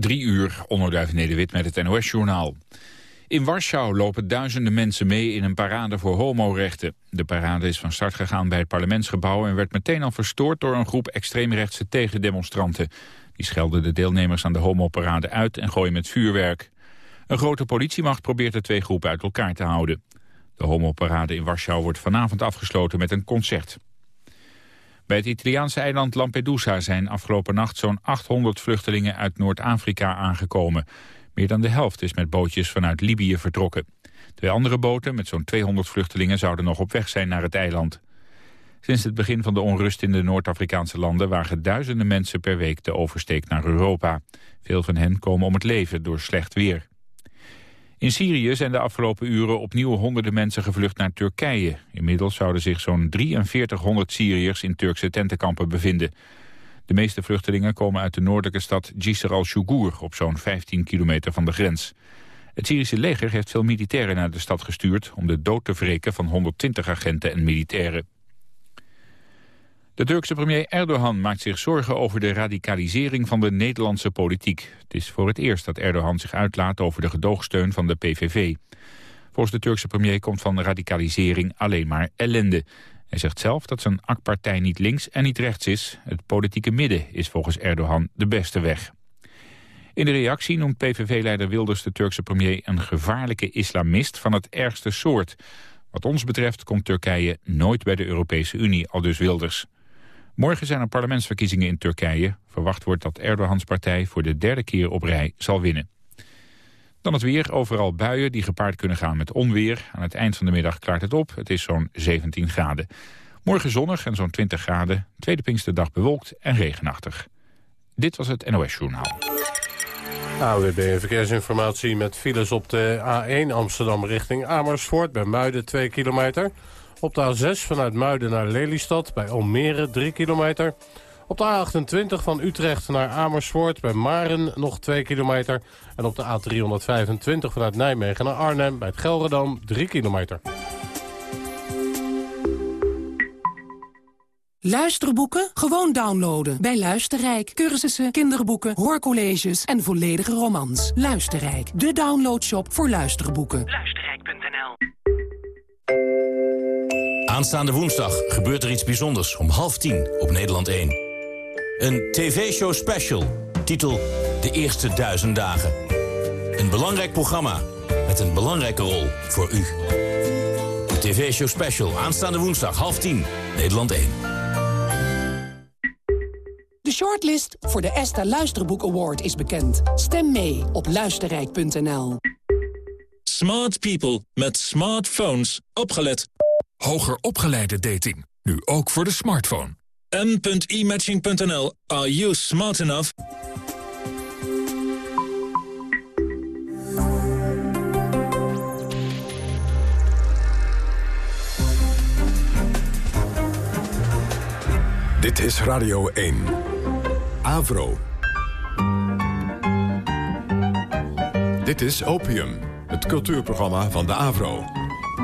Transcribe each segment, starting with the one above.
Drie uur, onderduif Nederwit met het NOS-journaal. In Warschau lopen duizenden mensen mee in een parade voor homorechten. De parade is van start gegaan bij het parlementsgebouw... en werd meteen al verstoord door een groep extreemrechtse tegendemonstranten. Die schelden de deelnemers aan de homoparade uit en gooien met vuurwerk. Een grote politiemacht probeert de twee groepen uit elkaar te houden. De homoparade in Warschau wordt vanavond afgesloten met een concert. Bij het Italiaanse eiland Lampedusa zijn afgelopen nacht zo'n 800 vluchtelingen uit Noord-Afrika aangekomen. Meer dan de helft is met bootjes vanuit Libië vertrokken. Twee andere boten met zo'n 200 vluchtelingen zouden nog op weg zijn naar het eiland. Sinds het begin van de onrust in de Noord-Afrikaanse landen wagen duizenden mensen per week de oversteek naar Europa. Veel van hen komen om het leven door slecht weer. In Syrië zijn de afgelopen uren opnieuw honderden mensen gevlucht naar Turkije. Inmiddels zouden zich zo'n 4300 Syriërs in Turkse tentenkampen bevinden. De meeste vluchtelingen komen uit de noordelijke stad Jisr al-Shugur... op zo'n 15 kilometer van de grens. Het Syrische leger heeft veel militairen naar de stad gestuurd... om de dood te wreken van 120 agenten en militairen. De Turkse premier Erdogan maakt zich zorgen over de radicalisering van de Nederlandse politiek. Het is voor het eerst dat Erdogan zich uitlaat over de gedoogsteun van de PVV. Volgens de Turkse premier komt van radicalisering alleen maar ellende. Hij zegt zelf dat zijn AK-partij niet links en niet rechts is. Het politieke midden is volgens Erdogan de beste weg. In de reactie noemt PVV-leider Wilders de Turkse premier een gevaarlijke islamist van het ergste soort. Wat ons betreft komt Turkije nooit bij de Europese Unie, al dus Wilders. Morgen zijn er parlementsverkiezingen in Turkije. Verwacht wordt dat Erdogans partij voor de derde keer op rij zal winnen. Dan het weer, overal buien die gepaard kunnen gaan met onweer. Aan het eind van de middag klaart het op, het is zo'n 17 graden. Morgen zonnig en zo'n 20 graden. Tweede Pinksterdag bewolkt en regenachtig. Dit was het NOS Journaal. AWB Verkeersinformatie met files op de A1 Amsterdam richting Amersfoort... bij Muiden 2 kilometer... Op de A6 vanuit Muiden naar Lelystad bij Almere 3 kilometer. Op de A28 van Utrecht naar Amersfoort bij Maren nog 2 kilometer. En op de A325 vanuit Nijmegen naar Arnhem bij het Gelredam 3 kilometer. Luisterboeken? Gewoon downloaden. Bij Luisterrijk. Cursussen, kinderboeken, hoorcolleges en volledige romans. Luisterrijk. De downloadshop voor luisterboeken. Luisterrijk.nl Aanstaande woensdag gebeurt er iets bijzonders om half tien op Nederland 1. Een tv-show special, titel De Eerste Duizend Dagen. Een belangrijk programma met een belangrijke rol voor u. De tv-show special, aanstaande woensdag, half tien, Nederland 1. De shortlist voor de ESTA Luisterboek Award is bekend. Stem mee op luisterrijk.nl. Smart people met smartphones. Opgelet. Hoger opgeleide dating. Nu ook voor de smartphone. m.imatching.nl. Are you smart enough? Dit is Radio 1. Avro. Dit is Opium, het cultuurprogramma van de Avro.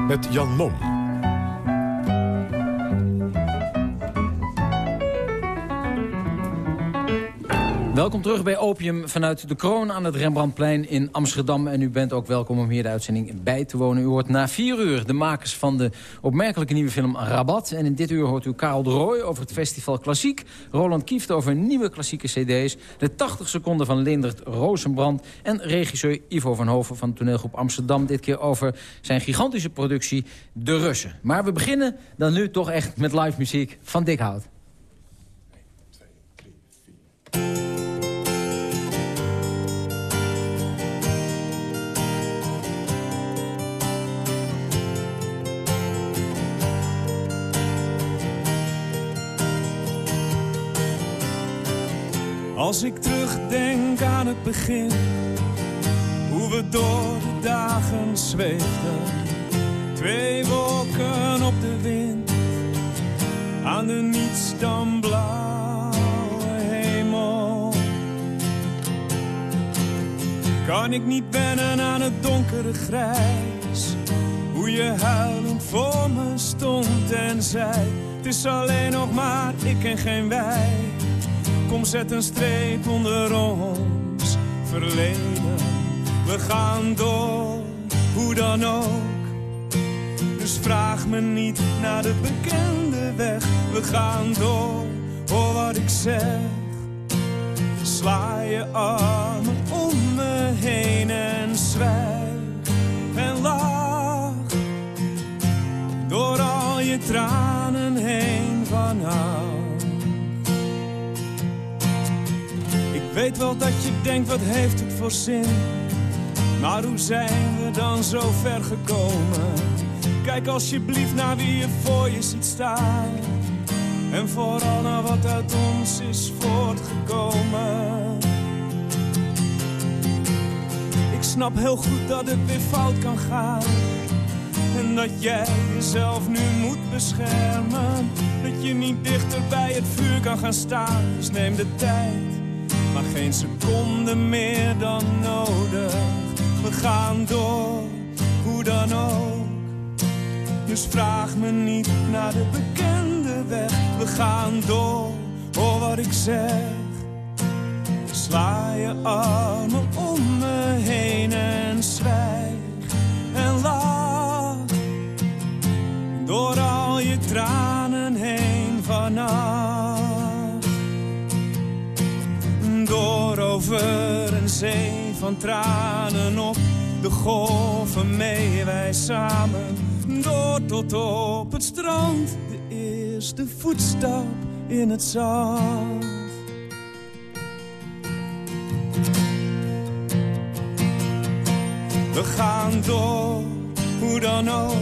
Met Jan Mom. Welkom terug bij Opium vanuit de kroon aan het Rembrandtplein in Amsterdam. En u bent ook welkom om hier de uitzending bij te wonen. U hoort na vier uur de makers van de opmerkelijke nieuwe film Rabat. En in dit uur hoort u Karel de Rooij over het festival Klassiek. Roland Kieft over nieuwe klassieke cd's. De 80 seconden van Leendert Rozenbrand. En regisseur Ivo van Hoven van toneelgroep Amsterdam. Dit keer over zijn gigantische productie De Russen. Maar we beginnen dan nu toch echt met live muziek van Dick Hout. Als ik terugdenk aan het begin, hoe we door de dagen zweefden. Twee wolken op de wind, aan de niets dan blauwe hemel. Kan ik niet wennen aan het donkere grijs, hoe je huilend voor me stond en zei, het is alleen nog maar ik en geen wij. Kom zet een streep onder ons verleden. We gaan door, hoe dan ook. Dus vraag me niet naar de bekende weg. We gaan door, hoor wat ik zeg. Sla je armen om me heen en zwijg en lach. Door al je tranen heen. Ik weet wel dat je denkt, wat heeft het voor zin? Maar hoe zijn we dan zo ver gekomen? Kijk alsjeblieft naar wie je voor je ziet staan. En vooral naar wat uit ons is voortgekomen. Ik snap heel goed dat het weer fout kan gaan. En dat jij jezelf nu moet beschermen. Dat je niet dichter bij het vuur kan gaan staan. Dus neem de tijd, maar geen seconde meer dan nodig. We gaan door, hoe dan ook. Dus vraag me niet naar de bekende weg. We gaan door, hoor wat ik zeg. Sla je armen om me heen en zwijg en lach. Door al je tranen heen vannacht. Door over een zee van tranen op de golven mee wij samen. Door tot op het strand, de eerste voetstap in het zand. We gaan door, hoe dan ook.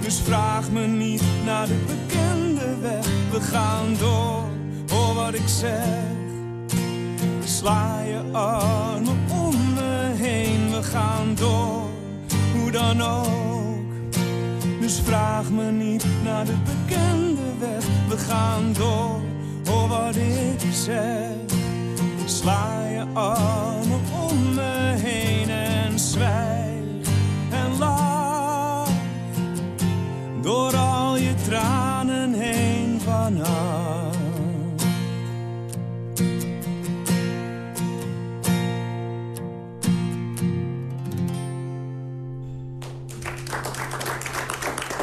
Dus vraag me niet naar de bekende weg. We gaan door, hoor wat ik zeg. Sla je armen om me heen, we gaan door, hoe dan ook. Dus vraag me niet naar de bekende weg. We gaan door, hoor wat ik zeg. Sla je armen om me heen en zwijg en lach. Door al je tranen heen vannacht.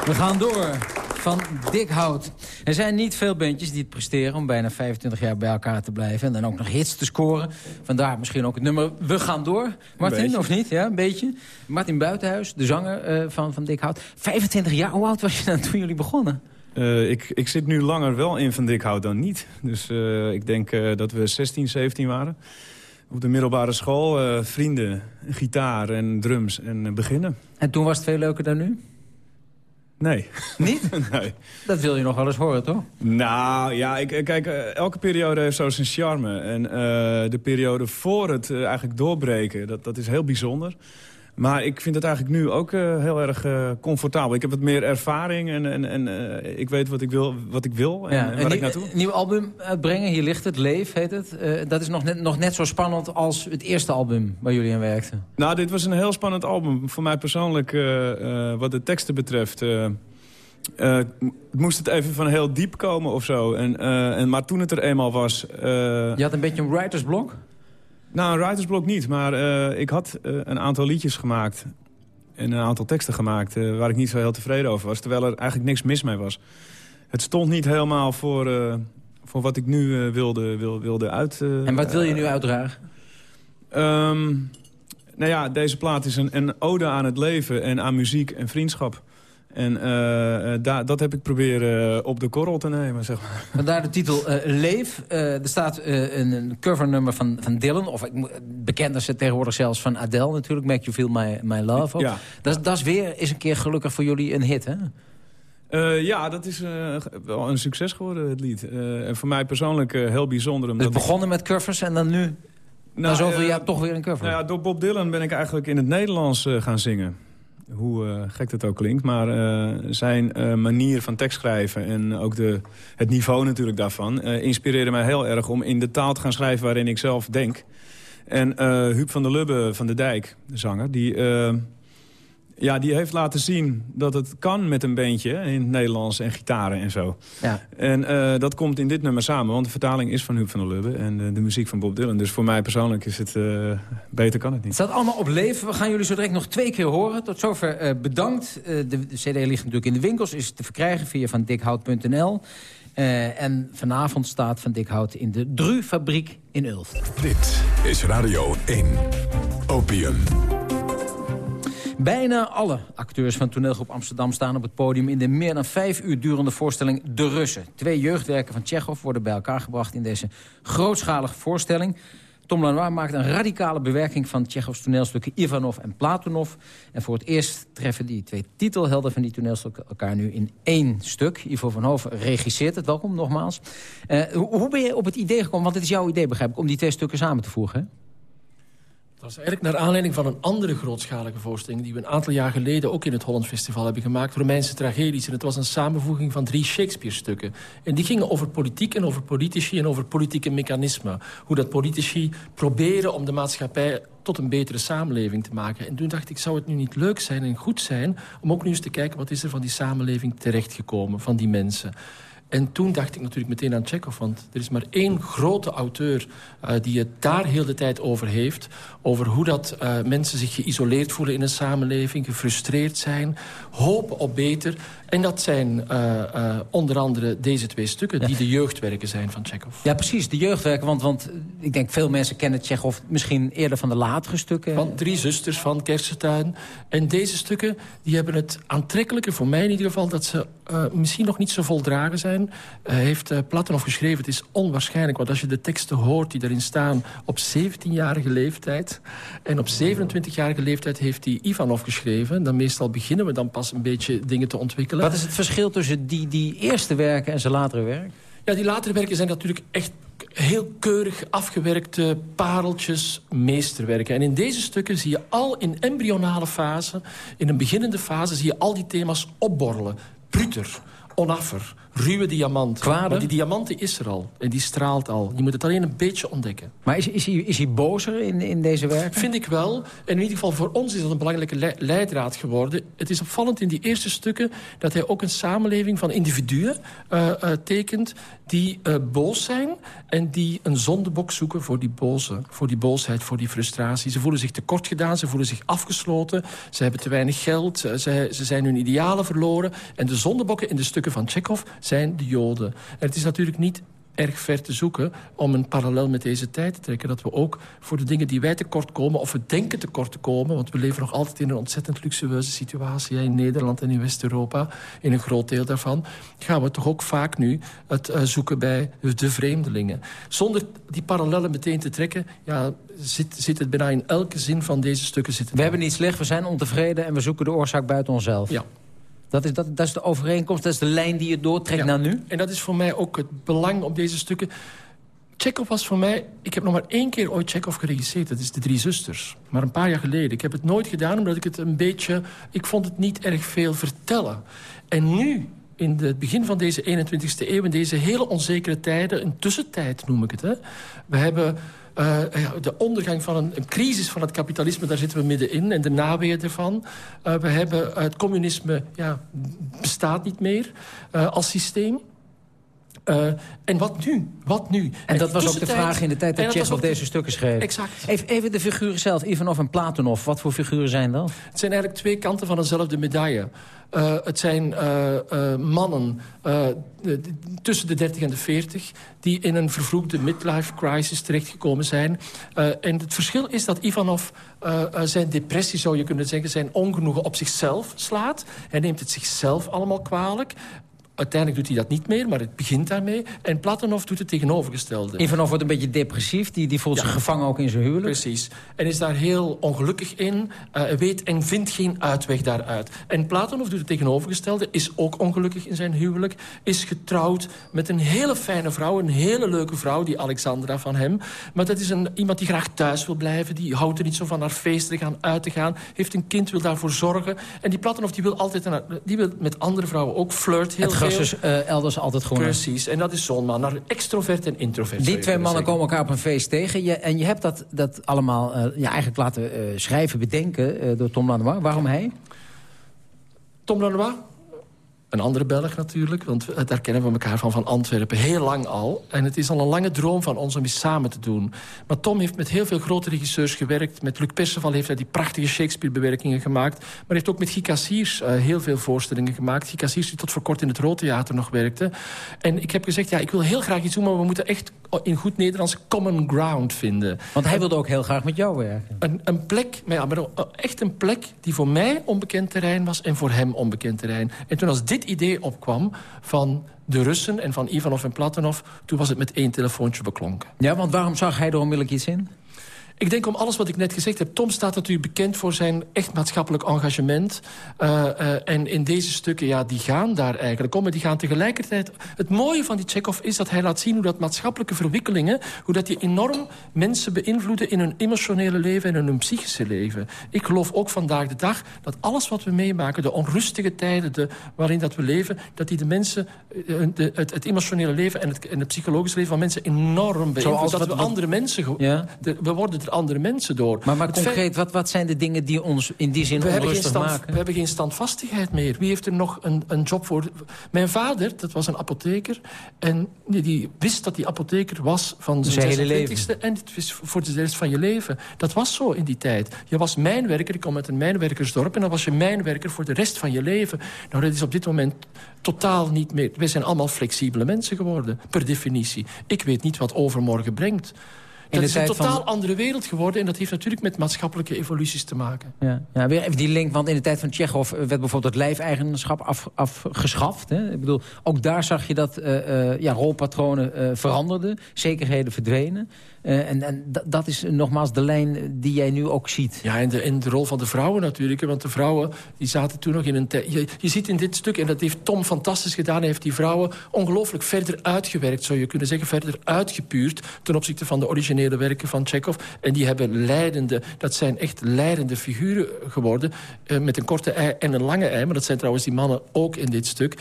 We gaan door van dik hout. Er zijn niet veel bandjes die het presteren om bijna 25 jaar bij elkaar te blijven. En dan ook nog hits te scoren. Vandaar misschien ook het nummer We gaan door. Martin, of niet? Ja, een beetje. Martin Buitenhuis, de zanger eh, van, van dik hout. 25 jaar, hoe oud was je dan toen jullie begonnen? Uh, ik, ik zit nu langer wel in Van Dikhout dan niet. Dus uh, ik denk uh, dat we 16, 17 waren. Op de middelbare school, vrienden, gitaar en drums en beginnen. En toen was het veel leuker dan nu? Nee. Niet? nee. Dat wil je nog wel eens horen, toch? Nou, ja, ik, kijk, elke periode heeft zo zijn charme. En de periode voor het eigenlijk doorbreken, dat, dat is heel bijzonder. Maar ik vind het eigenlijk nu ook uh, heel erg uh, comfortabel. Ik heb wat meer ervaring en, en, en uh, ik weet wat ik wil, wat ik wil en, ja, en waar ik naartoe. Een nieuw album uitbrengen, hier ligt het, Leef heet het. dat is nog net, nog net zo spannend als het eerste album waar jullie aan werkten. Nou, dit was een heel spannend album. Voor mij persoonlijk, wat de teksten betreft... moest het even van heel diep komen of zo. En, en, maar toen het er eenmaal was... Je had een beetje een writersblok? Nou, een writersblok niet, maar uh, ik had uh, een aantal liedjes gemaakt... en een aantal teksten gemaakt uh, waar ik niet zo heel tevreden over was... terwijl er eigenlijk niks mis mee was. Het stond niet helemaal voor, voor wat ik nu wilde, wil, wilde uit... en wat wil je nu uitdragen? Um, nou ja, deze plaat is een, een ode aan het leven en aan muziek en vriendschap... En uh, da dat heb ik proberen op de korrel te nemen, zeg maar. Vandaar de titel uh, Leef. er staat een, een, covernummer van, van Dylan. Of bekender ze tegenwoordig zelfs van Adele natuurlijk. Make You Feel My, my Love. Ook. Ja. Dat, dat is weer eens een keer gelukkig voor jullie een hit, hè? ja, dat is wel een succes geworden, het lied. en voor mij persoonlijk heel bijzonder. Omdat het begonnen met covers en dan nu... Nou, na zoveel jaar toch weer een cover. Nou ja, door Bob Dylan ben ik eigenlijk in het Nederlands gaan zingen hoe uh, gek dat ook klinkt. Maar uh, zijn uh, manier van tekst schrijven en ook de, het niveau natuurlijk daarvan... inspireerde mij heel erg om in de taal te gaan schrijven waarin ik zelf denk. En Huub van der Lubbe van de Dijk, de zanger, die, Ja, die heeft laten zien dat het kan met een beentje in het Nederlands en gitaren en zo. Ja. En uh, dat komt in dit nummer samen, want de vertaling is van Huub van der Lubbe... en uh, de muziek van Bob Dylan. Dus voor mij persoonlijk is het... Uh, beter kan het niet. Het staat allemaal op leven. We gaan jullie zo direct nog twee keer horen. Tot zover bedankt. De, de, cd ligt natuurlijk in de winkels. Is te verkrijgen via van dikhout.nl. en vanavond staat Van Dikhout in de Dru-fabriek in Ulft. Dit is Radio 1. Opium. Bijna alle acteurs van toneelgroep Amsterdam staan op het podium... in de meer dan vijf uur durende voorstelling De Russen. Twee jeugdwerken van Tsjechov worden bij elkaar gebracht in deze grootschalige voorstelling. Tom Lanois maakt een radicale bewerking van Tsjechovs toneelstukken Ivanov en Platonov. En voor het eerst treffen die twee titelhelden van die toneelstukken elkaar nu in één stuk. Ivo van Hoven regisseert het. Welkom nogmaals. Uh, hoe ben je op het idee gekomen, want het is jouw idee begrijp ik, om die twee stukken samen te voegen? Was eigenlijk naar aanleiding van een andere grootschalige voorstelling... die we een aantal jaar geleden ook in het Holland Festival hebben gemaakt... Romeinse tragedies. En het was een samenvoeging van drie Shakespeare-stukken. En die gingen over politiek en over politici en over politieke mechanismen. Hoe dat politici proberen om de maatschappij tot een betere samenleving te maken. En toen dacht ik, zou het nu niet leuk zijn en goed zijn... om ook nu eens te kijken wat is er van die samenleving terechtgekomen, van die mensen... En toen dacht ik natuurlijk meteen aan Chekhov. Want er is maar één grote auteur uh, die het daar heel de tijd over heeft. Over hoe dat uh, mensen zich geïsoleerd voelen in een samenleving. Gefrustreerd zijn. Hopen op beter. En dat zijn uh, uh, onder andere deze twee stukken... die de jeugdwerken zijn van Chekhov. Ja, precies, de jeugdwerken. Want, want ik denk veel mensen kennen Chekhov misschien eerder van de latere stukken. Van Drie Zusters, van Kersentuin. En deze stukken die hebben het aantrekkelijke, voor mij in ieder geval... dat ze misschien nog niet zo voldragen zijn. Heeft uh, Platonov geschreven, het is onwaarschijnlijk. Want als je de teksten hoort die daarin staan op 17-jarige leeftijd... en op 27-jarige leeftijd heeft hij Ivanov geschreven... dan meestal beginnen we dan pas een beetje dingen te ontwikkelen. Wat is het verschil tussen die, die eerste werken en zijn latere werk? Ja, die latere werken zijn natuurlijk echt heel keurig afgewerkte pareltjes meesterwerken. En in deze stukken zie je al in embryonale fase, in een beginnende fase... zie je al die thema's opborrelen. Pruter, onaffer, ruwe diamant. Kwade? Maar die diamant is er al. En die straalt al. Je moet het alleen een beetje ontdekken. Maar is, is, hij, is hij bozer in, in deze werken? Vind ik wel. En in ieder geval voor ons is dat een belangrijke le leidraad geworden. Het is opvallend in die eerste stukken... dat hij ook een samenleving van individuen uh, uh, tekent... die uh, boos zijn en die een zondebok zoeken voor die boze. Voor die boosheid, voor die frustratie. Ze voelen zich tekort gedaan, ze voelen zich afgesloten. Ze hebben te weinig geld, ze, ze zijn hun idealen verloren. En de zondebokken in de stukken van Chekhov zijn de Joden. En het is natuurlijk niet erg ver te zoeken om een parallel met deze tijd te trekken. Dat we ook voor de dingen die wij tekort komen... of we denken tekort te komen... want we leven nog altijd in een ontzettend luxueuze situatie... in Nederland en in West-Europa, in een groot deel daarvan... gaan we toch ook vaak nu het uh, zoeken bij de vreemdelingen. Zonder die parallellen meteen te trekken... Ja, zit, zit het bijna in elke zin van deze stukken zitten. We hebben niet slecht, we zijn ontevreden... en we zoeken de oorzaak buiten onszelf. Ja. Dat is, dat, dat is de overeenkomst, dat is de lijn die je doortrekt ja. naar nu? En dat is voor mij ook het belang op deze stukken. Chekhov was voor mij... Ik heb nog maar één keer ooit Chekhov geregisseerd. Dat is De Drie Zusters. Maar een paar jaar geleden. Ik heb het nooit gedaan omdat ik het een beetje... Ik vond het niet erg veel vertellen. En nu, in het begin van deze 21ste eeuw... in deze hele onzekere tijden, een tussentijd noem ik het. Hè, we hebben... Uh, de ondergang van een, een, crisis van het kapitalisme, daar zitten we middenin. En de naweeën ervan. Uh, we hebben het communisme, ja, bestaat niet meer als systeem. Uh, en wat nu? Wat nu? En dat was ook de vraag in de tijd dat Tsjechov deze de... stukken schreef. Exact. Even, even de figuren zelf, Ivanov en Platonov. Wat voor figuren zijn dat? Het zijn eigenlijk twee kanten van dezelfde medaille. Uh, het zijn uh, mannen tussen de 30 en de 40... die in een vervroegde midlife crisis terechtgekomen zijn. en het verschil is dat Ivanov zijn depressie, zou je kunnen zeggen... zijn ongenoegen op zichzelf slaat. Hij neemt het zichzelf allemaal kwalijk. Uiteindelijk doet hij dat niet meer, maar het begint daarmee. En Platonov doet het tegenovergestelde. Ivanov wordt een beetje depressief. Die, die voelt ja. zich gevangen ook in zijn huwelijk. Precies. En is daar heel ongelukkig in. Uh, weet en vindt geen uitweg daaruit. En Platonov doet het tegenovergestelde. Is ook ongelukkig in zijn huwelijk. Is getrouwd met een hele fijne vrouw. Een hele leuke vrouw, die Alexandra van hem. Maar dat is een, iemand die graag thuis wil blijven. Die houdt er niet zo van naar feesten te gaan, uit te gaan. Heeft een kind, wil daarvoor zorgen. En die Platonov die wil altijd die wil met andere vrouwen ook flirt. Heel dus uh, elders altijd gewoon... Precies, en dat is zo'n man, naar extrovert en introvert. Die twee mannen komen elkaar op een feest tegen. Je, en je hebt dat, dat allemaal uh, ja, eigenlijk laten uh, schrijven, bedenken door Tom Lanois. Waarom hij? Tom Lanois, een andere Belg natuurlijk, want daar kennen we elkaar van van Antwerpen. Heel lang al. En het is al een lange droom van ons om iets samen te doen. Maar Tom heeft met heel veel grote regisseurs gewerkt. Met Luc Perceval heeft hij die prachtige Shakespeare-bewerkingen gemaakt. Maar heeft ook met Guy Cassiers uh, heel veel voorstellingen gemaakt. Guy Cassiers die tot voor kort in het Roodtheater nog werkte. En ik heb gezegd, ja, ik wil heel graag iets doen... maar we moeten echt in goed Nederlands common ground vinden. Want hij wilde ook heel graag met jou werken. Een, een plek, maar ja, maar echt een plek die voor mij onbekend terrein was... en voor hem onbekend terrein. En toen als dit idee opkwam van de Russen en van Ivanov en Platonov... toen was het met één telefoontje beklonken. Ja, want waarom zag hij er onmiddellijk iets in? Ik denk om alles wat ik net gezegd heb. Tom staat natuurlijk bekend voor zijn echt maatschappelijk engagement. Uh, uh, en in deze stukken, ja, die gaan daar eigenlijk om. Maar die gaan tegelijkertijd... Het mooie van die Chekhov is dat hij laat zien hoe dat maatschappelijke verwikkelingen... hoe dat die enorm mensen beïnvloeden in hun emotionele leven en in hun psychische leven. Ik geloof ook vandaag de dag dat alles wat we meemaken... de onrustige tijden de, waarin dat we leven... dat die de mensen, de, het, het, emotionele leven en het, en het psychologische leven van mensen enorm beïnvloeden. Dat we andere mensen... Ja? De, we worden andere mensen door. Maar, maar concreet, wat, wat zijn de dingen die ons in die zin we onrustig maken? We hebben geen standvastigheid meer. Wie heeft er nog een, een job voor? Mijn vader, dat was een apotheker. En die, die wist dat die apotheker was van zijn, hele leven. En het was voor de rest van je leven. Dat was zo in die tijd. Je was mijnwerker, ik kom uit een mijnwerkersdorp... en dan was je mijnwerker voor de rest van je leven. Nou, dat is op dit moment totaal niet meer. Wij zijn allemaal flexibele mensen geworden, per definitie. Ik weet niet wat overmorgen brengt. Het is een totaal andere wereld geworden. En dat heeft natuurlijk met maatschappelijke evoluties te maken. Ja, ja weer even die link. Want in de tijd van Tsjechov werd bijvoorbeeld het lijfeigenschap af, afgeschaft. Hè? Ik bedoel, ook daar zag je dat uh, uh, ja, rolpatronen uh, veranderden. Zekerheden verdwenen. Uh, en dat is nogmaals de lijn die jij nu ook ziet. Ja, en de, de rol van de vrouwen natuurlijk. Want de vrouwen die zaten toen nog in een. Je, je, ziet in dit stuk, en dat heeft Tom fantastisch gedaan... heeft die vrouwen ongelooflijk verder uitgewerkt, zou je kunnen zeggen. Verder uitgepuurd ten opzichte van de originele werken van Chekhov. En die hebben leidende... Dat zijn echt leidende figuren geworden. Uh, met een korte ei en een lange ei. Maar dat zijn trouwens die mannen ook in dit stuk.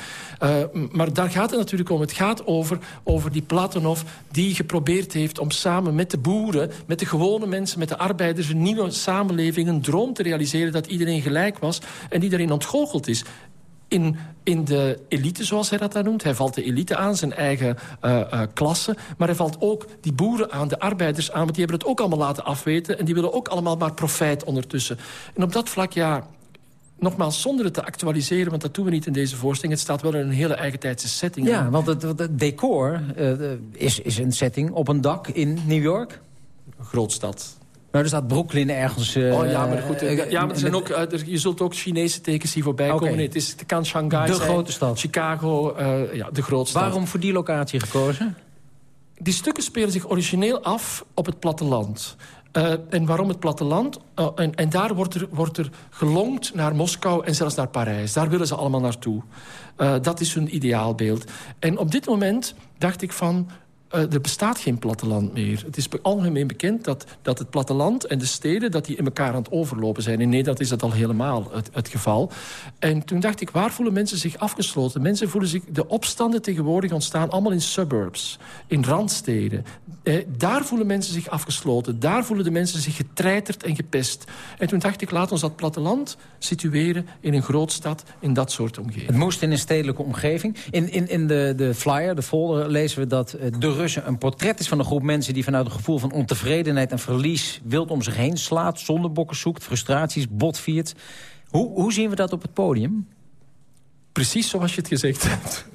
Maar daar gaat het natuurlijk om. Het gaat over, over die Platonov die geprobeerd heeft om samen met de boeren, met de gewone mensen, met de arbeiders... een nieuwe samenleving, een droom te realiseren dat iedereen gelijk was... en daarin ontgoocheld is. In, in de elite, zoals hij dat dan noemt. Hij valt de elite aan, zijn eigen uh, klasse. Maar hij valt ook die boeren aan, de arbeiders aan... want die hebben het ook allemaal laten afweten... en die willen ook allemaal maar profijt ondertussen. En op dat vlak, ja, nogmaals, zonder het te actualiseren... want dat doen we niet in deze voorstelling. Het staat wel in een hele eigentijdse setting. Ja, want het, het decor uh, is, is een setting op een dak in New York. Grootstad. Nou, er staat Brooklyn ergens... Uh, oh ja, maar goed. Uh, ja, maar er zijn ook, uh, er, je zult ook Chinese tekens hier voorbij okay. komen. Nee, het, is, het kan Shanghai de zijn. grote stad. Chicago, ja, de grootste Waarom voor die locatie gekozen? Die stukken spelen zich origineel af op het platteland. Uh, en waarom het platteland? Uh, en, en, daar wordt er, wordt er gelongd naar Moskou en zelfs naar Parijs. Daar willen ze allemaal naartoe. Uh, dat is hun ideaalbeeld. En op dit moment dacht ik van... Uh, er bestaat geen platteland meer. Het is algemeen bekend dat, dat het platteland en de steden... dat die in elkaar aan het overlopen zijn. In Nederland is dat al helemaal het, geval. En toen dacht ik, waar voelen mensen zich afgesloten? Mensen voelen zich... De opstanden tegenwoordig ontstaan allemaal in suburbs. In randsteden. Eh, daar voelen mensen zich afgesloten. Daar voelen de mensen zich getreiterd en gepest. En toen dacht ik, laat ons dat platteland situeren... in een grootstad, in dat soort omgeving. Het moest in een stedelijke omgeving. In, in, in de, de flyer, de folder, lezen we dat de Russen een portret is van een groep mensen... die vanuit een gevoel van ontevredenheid en verlies... wild om zich heen slaat, zondebokken zoekt, frustraties, botviert. Hoe, hoe zien we dat op het podium? Precies zoals je het gezegd hebt.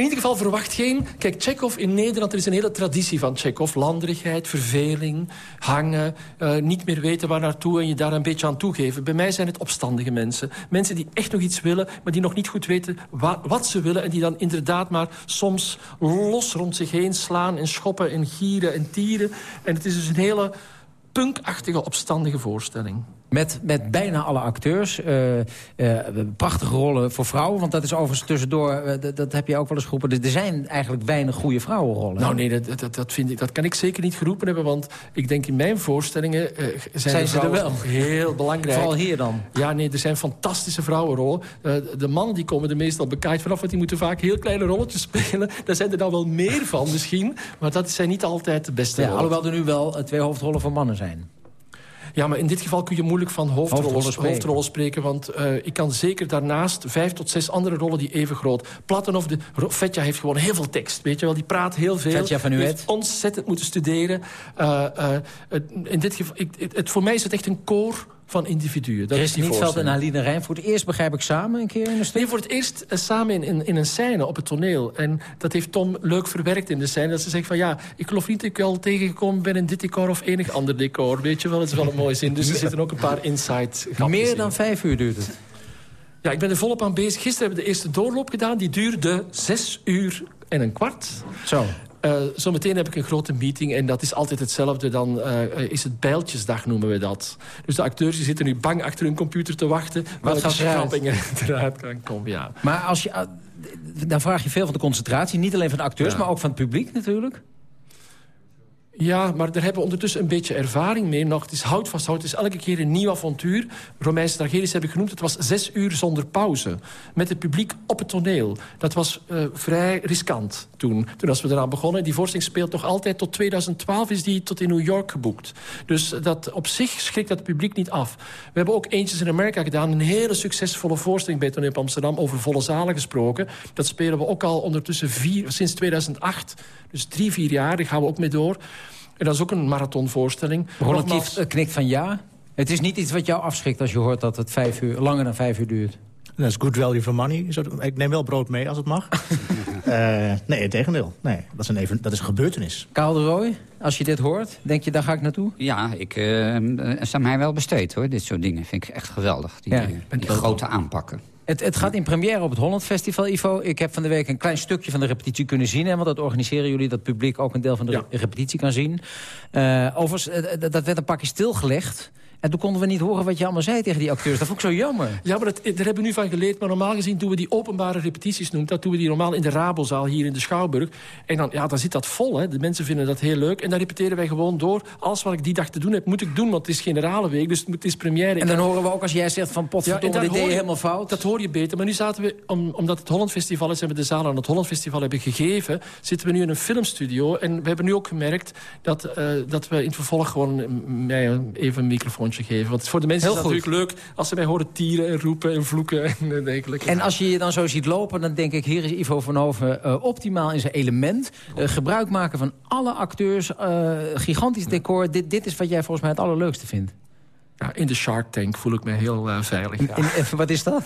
In ieder geval verwacht geen... Kijk, in Nederland, er is een hele traditie van Chekhov. Landerigheid, verveling, hangen, uh, niet meer weten waar naartoe... en je daar een beetje aan toegeven. Bij mij zijn het opstandige mensen. Mensen die echt nog iets willen, maar die nog niet goed weten wa wat ze willen... en die dan inderdaad maar soms los rond zich heen slaan... en schoppen en gieren en tieren. En het is dus een hele punkachtige, opstandige voorstelling. Met, met bijna alle acteurs. Uh, uh, prachtige rollen voor vrouwen. Want dat is overigens tussendoor, uh, dat heb je ook wel eens geroepen. Er zijn eigenlijk weinig goede vrouwenrollen. Nou nee, dat, dat, dat, vind ik, dat kan ik zeker niet geroepen hebben. Want ik denk in mijn voorstellingen zijn, zijn ze er wel heel belangrijk. Vooral hier dan? Ja, nee, er zijn fantastische vrouwenrollen. de mannen die komen er meestal bekaaid vanaf. Want die moeten vaak heel kleine rolletjes spelen. Daar zijn er dan wel meer van misschien. Maar dat zijn niet altijd de beste ja, rollen. Alhoewel er nu wel twee hoofdrollen voor mannen zijn. Ja, maar in dit geval kun je moeilijk van hoofdrollen, Hoofdrollen spreken. hoofdrollen spreken. Want eh, ik kan zeker daarnaast vijf tot zes andere rollen die even groot. Platonov, de, Ro- Vetja heeft gewoon heel veel tekst. Weet je wel, die praat heel veel. Van Nuet. heeft ontzettend moeten studeren. Eh, het- in dit geval, ik, het, het- voor mij is het echt een koor van individuen. Dat is Nietveld en. Aline Rijn voor het eerst begrijp ik samen een keer in een stuk. Nee, voor het eerst eh, samen in, in, in een scène op het toneel. En dat heeft Tom leuk verwerkt in de scène. Dat ze zegt van ja, ik geloof niet dat ik al tegengekomen ben in dit decor of enig ander decor. Weet je wel, dat is wel een mooie zin. Dus er zitten ook een paar insight Meer dan vijf uur duurt het. Ja, ik ben er volop aan bezig. Gisteren hebben we de eerste doorloop gedaan. Die duurde zes uur en een kwart. Zo. Eh, zometeen heb ik een grote meeting en dat is altijd hetzelfde. Dan eh, is het bijltjesdag, noemen we dat. Dus de acteurs die zitten nu bang achter hun computer te wachten... welke schrappingen eruit kan komen. Ja. Maar als je, ah, dan vraag je veel van de concentratie. Niet alleen van de acteurs, Ja. maar ook van het publiek natuurlijk. Ja, maar daar hebben we ondertussen een beetje ervaring mee nog. Het is hout vast hout. Het is elke keer een nieuw avontuur. Romeinse tragedies heb ik genoemd. Het was zes uur zonder pauze. Met het publiek op het toneel. Dat was eh, vrij riskant toen, toen als we eraan begonnen. Die voorstelling speelt nog altijd tot 2012 is die tot in New York geboekt. Dus dat op zich schrikt dat publiek niet af. We hebben ook eentjes in Amerika gedaan. Een hele succesvolle voorstelling bij Toneel Amsterdam. Over volle zalen gesproken. Dat spelen we ook al ondertussen vier, sinds 2008. Dus drie, vier jaar. Daar gaan we ook mee door. En dat is ook een marathonvoorstelling. Kieft eh, knikt van ja. Het is niet iets wat jou afschrikt als je hoort dat het vijf uur, langer dan vijf uur duurt. Dat is good value for money. Ik neem wel brood mee als het mag. Eh, nee, tegendeel. Nee, dat is, een even, dat is een gebeurtenis. Karel de Rooij, als je dit hoort, denk je daar ga ik naartoe? Ja, ik eh, eh, is aan mij wel besteed hoor. Dit soort dingen vind ik echt geweldig. Die, Ja, die grote aanpakken. Het, het gaat in première op het Holland Festival, Ivo. Ik heb van de week een klein stukje van de repetitie kunnen zien. Hè, want dat organiseren jullie, dat publiek ook een deel van de Ja. repetitie kan zien. Eh, overigens, eh, d- dat werd een pakje stilgelegd. En toen konden we niet horen wat je allemaal zei tegen die acteurs. Dat vond ik zo jammer. Ja, maar dat, daar hebben we nu van geleerd. Maar normaal gezien doen we die openbare repetities noemt. Dat doen we die normaal in de Rabozaal hier in de Schouwburg. En dan, ja, dan zit dat vol. Hè. De mensen vinden dat heel leuk. En dan repeteren wij gewoon door. Alles wat ik die dag te doen heb, moet ik doen. Want het is generale week, dus het is première. En dan horen we ook als jij zegt van potverdomme, daar dit deed je helemaal fout. Dat hoor je beter. Maar nu zaten we, om, omdat het Holland Festival is... en we de zaal aan het Holland Festival hebben gegeven... zitten we nu in een filmstudio. En we hebben nu ook gemerkt dat, eh, dat we in het vervolg... gewoon mm, mij even een geven. Want voor de mensen Heel is het natuurlijk leuk... als ze mij horen tieren en roepen en vloeken en dergelijke. En als je je dan zo ziet lopen, dan denk ik... hier is Ivo van Hoven eh, optimaal in zijn element. Eh, gebruik maken van alle acteurs. eh, gigantisch decor. Dit, dit is wat jij volgens mij het allerleukste vindt. Ja, in de Shark Tank voel ik me heel eh, veilig. ja. In, even, wat is dat?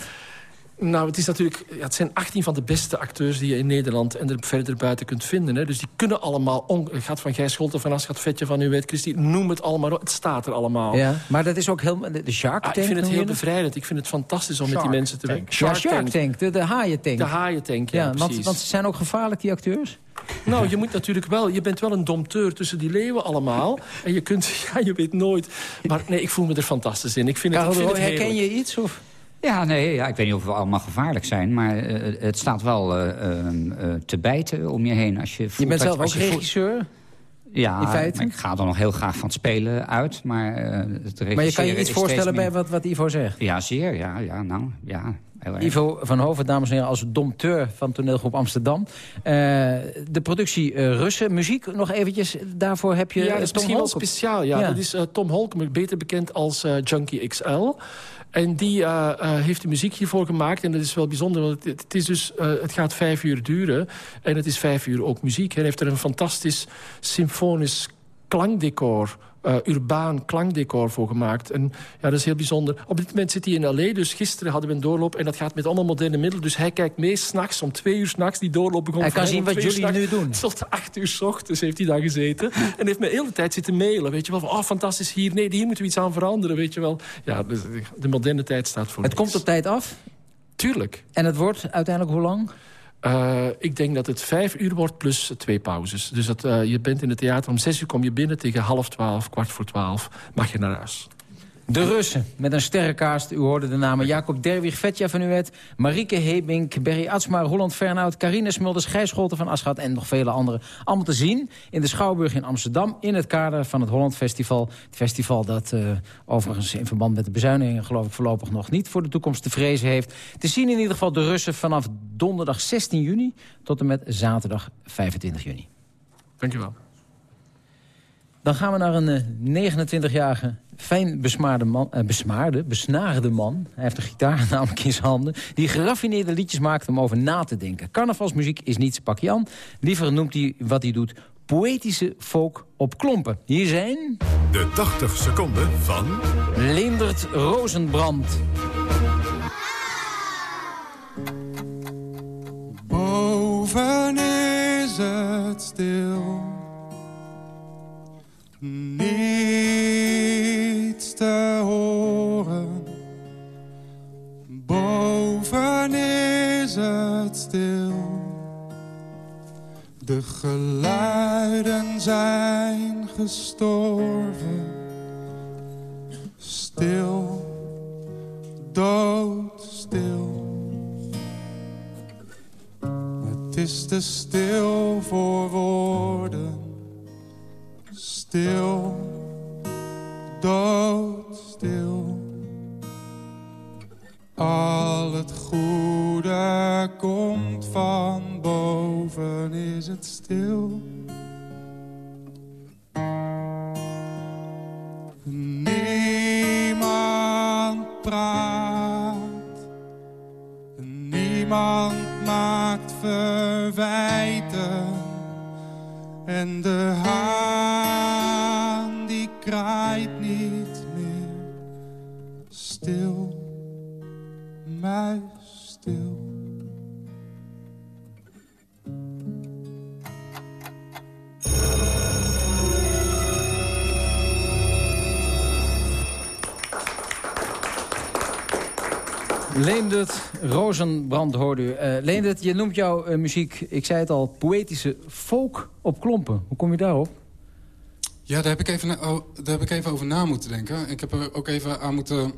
Nou, het, is natuurlijk, ja, het zijn 18 van de beste acteurs die je in Nederland en er verder buiten kunt vinden. Hè. Dus die kunnen allemaal, on, het gaat van Gijs Scholten, van Aschat Vetje, van Uwet, Christie, noem het allemaal, het staat er allemaal. Ja, maar dat is ook heel... De Shark Ah, Tank ik vind het heel je bevrijdend. Ik vind het fantastisch om met die mensen te werken. Ja, Shark Tank, de, de haaientank. De haaientank, ja, ja, want, precies. want ze zijn ook gevaarlijk, die acteurs. Nou, je moet natuurlijk wel... Je bent wel een domteur tussen die leeuwen allemaal. En je kunt... Ja, je weet nooit. Maar nee, ik voel me er fantastisch in. Ik vind het, ik vind het herken je iets? Of? Ja, nee, ja, ik weet niet of we allemaal gevaarlijk zijn. Maar eh, het staat wel eh, ehm, eh, te bijten om je heen. Als je, Je voelt bent dat- zelf ook je regisseur. Ja, in feite? ik ga dan nog heel graag van het spelen uit. Maar, eh, het Maar je kan je iets voorstellen bij wat, wat Ivo zegt? Ja, zeer. Ja, ja nou, ja. Heel erg. Ivo van Hoven, dames en heren, als domteur van toneelgroep Amsterdam. Eh, de productie eh, Russen, muziek nog eventjes. Daarvoor heb je Ja, dat is Tom misschien wel Holk speciaal. Ja. Ja. Dat is Tom Holk, beter bekend als Junkie XL. En die eh, eh, heeft de muziek hiervoor gemaakt. En dat is wel bijzonder, want het, het is dus, eh, het gaat vijf uur duren. En het is vijf uur ook muziek. Hij heeft er een fantastisch symfonisch klankdecor... eh, urbaan klankdecor voor gemaakt. En ja, dat is heel bijzonder. Op dit moment zit hij in L.A., dus gisteren hadden we een doorloop... en dat gaat met allemaal moderne middelen. Dus hij kijkt mee s'nachts, om twee uur s'nachts. Die doorloop begon Hij kan zien wat jullie nu doen. Tot acht uur s ochtends heeft hij daar gezeten. En heeft me de hele tijd zitten mailen. Weet je wel, van, oh, fantastisch hier. Nee, hier moeten we iets aan veranderen, weet je wel. Ja, dus de moderne tijd staat voor Het niks. komt op tijd af. Tuurlijk. En het wordt uiteindelijk hoe lang? Eh, ik denk dat het vijf uur wordt plus twee pauzes. Dus dat, eh, je bent in het theater om zes uur kom je binnen... tegen half twaalf, kwart voor twaalf mag je naar huis. De Russen, met een sterrenkaast. U hoorde de namen Jacob Derwig, Vetja van Uwet... Marieke Hebink, Berry Atsma, Roland Fernhout... Carine Smulders, Gijs Scholten van Aschat en nog vele anderen. Allemaal te zien in de Schouwburg in Amsterdam... in het kader van het Holland Festival. Het festival dat eh, overigens in verband met de bezuinigingen... geloof ik voorlopig nog niet voor de toekomst te vrezen heeft. Te zien in ieder geval de Russen vanaf donderdag 16 juni... tot en met zaterdag 25 juni. Dankjewel. Dan gaan we naar een 29-jarige, fijn besmaarde man, uh, besmaarde, besnaarde man. Hij heeft een gitaar namelijk in zijn handen. Die geraffineerde liedjes maakt om over na te denken. Carnavalsmuziek is niet zijn pakje aan. Liever noemt hij wat hij doet poëtische folk op klompen. Hier zijn... De 80 seconden van... Leendert Rozenbrand. Boven is het stil. Niets te horen. Boven is het stil. De geluiden zijn gestorven. Stil, doodstil. Het is te stil voor woorden. Stil, doodstil. Al het goede komt van boven, is het stil. Niemand praat, niemand maakt verwijten. En de haan kraait niet meer stil muisstil. Leendert Rozenbrand hoorde u. Uh, Leendert, je noemt jouw uh, muziek, ik zei het al, poëtische folk op klompen. Hoe kom je daarop? Ja, daar heb, ik even, oh, daar heb ik even over na moeten denken. Ik heb er ook even aan moeten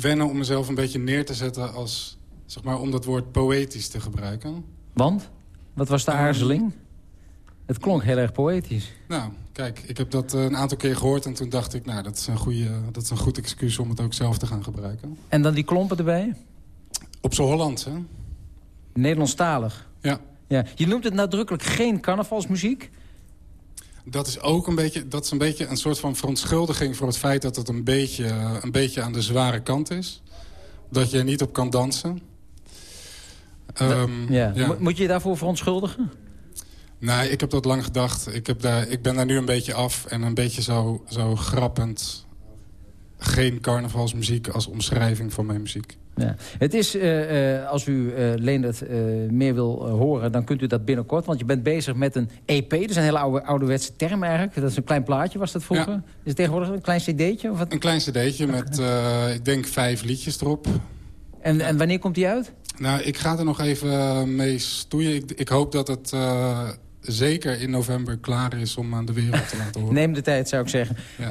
wennen om mezelf een beetje neer te zetten als... zeg maar, om dat woord poëtisch te gebruiken. Want? Wat was de aarzeling? Het klonk heel erg poëtisch. Nou, kijk, ik heb dat een aantal keer gehoord... en toen dacht ik, nou, dat is een, goede, dat is een goed excuus om het ook zelf te gaan gebruiken. En dan die klompen erbij? Op z'n Hollands, hè? Nederlandstalig? Ja. ja. Je noemt het nadrukkelijk geen carnavalsmuziek... Dat is ook een beetje, dat is een beetje een soort van verontschuldiging voor het feit dat het een beetje, een beetje aan de zware kant is. Dat je er niet op kan dansen. Um, ja. ja. Moet je je daarvoor verontschuldigen? Nee, ik heb dat lang gedacht. Ik, heb daar, ik ben daar nu een beetje af en een beetje zo, zo grappend. Geen carnavalsmuziek als omschrijving van mijn muziek. Ja. Het is, uh, uh, als u uh, Leendert meer wil horen, dan kunt u dat binnenkort. Want je bent bezig met een EP. Dat is een hele oude, ouderwetse term eigenlijk. Dat is een klein plaatje, was dat vroeger? Ja. Is het tegenwoordig een klein cd'tje? Of wat? Een klein cd'tje met, ik denk, vijf liedjes erop. En, en wanneer komt die uit? Nou, ik ga er nog even mee stoeien. Ik, ik hoop dat het zeker in november klaar is om aan de wereld te laten horen. Neem de tijd, zou ik zeggen. Ja. Uh,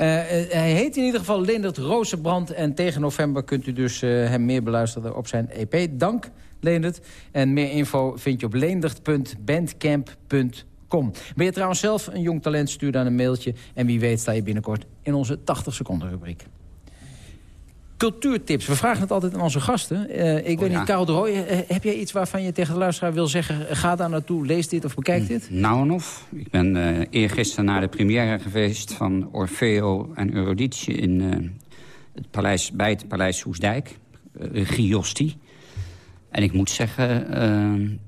hij heet in ieder geval Leendert Rozenbrand. En tegen november kunt u dus uh, hem meer beluisteren op zijn EP. Dank, Leendert. En meer info vind je op leendert.bandcamp.com. Ben je trouwens zelf een jong talent, stuur dan een mailtje. En wie weet sta je binnenkort in onze 80 seconden rubriek. Cultuurtips. We vragen het altijd aan onze gasten. Uh, ik oh, weet ja. niet, Karel de Rooij, uh, heb jij iets waarvan je tegen de luisteraar wil zeggen... ga daar naartoe, lees dit of bekijk dit? Nou en of. Ik ben uh, eergisteren naar de première geweest van Orfeo en Eurydice... In, het paleis, bij het Paleis Soesdijk, Giosti. En ik moet zeggen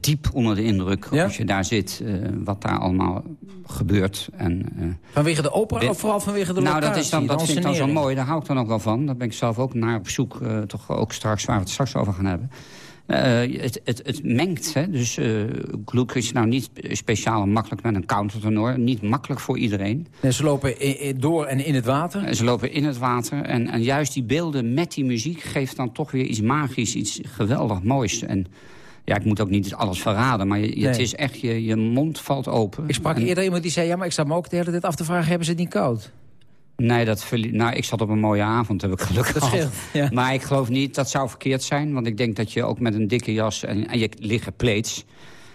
diep onder de indruk ja? als je daar zit, uh, wat daar allemaal gebeurt. En, uh, vanwege de opera of vooral vanwege de nou, locatie? Nou, dat, is dan, dat vind ik dan zo mooi. Daar hou ik dan ook wel van. Daar ben ik zelf ook naar op zoek. Uh, toch ook straks, waar we het straks over gaan hebben. het, het, het mengt. Hè? Dus Gluck is nou niet speciaal makkelijk met een countertenor. Niet makkelijk voor iedereen. En ze lopen door en in het water? Ze lopen in het water. En, en juist die beelden met die muziek geeft dan toch weer iets magisch. Iets geweldig moois. En ja, ik moet ook niet alles verraden, maar je, nee. het is echt, je, je mond valt open. Ik sprak en... eerder iemand die zei, ja, maar ik sta me ook de hele tijd af te vragen, hebben ze het niet koud? Nee, dat, nou, ik zat op een mooie avond, heb ik gelukkig dat scheelt, ja. Maar ik geloof niet, dat zou verkeerd zijn. Want ik denk dat je ook met een dikke jas en, en je liggen pleets...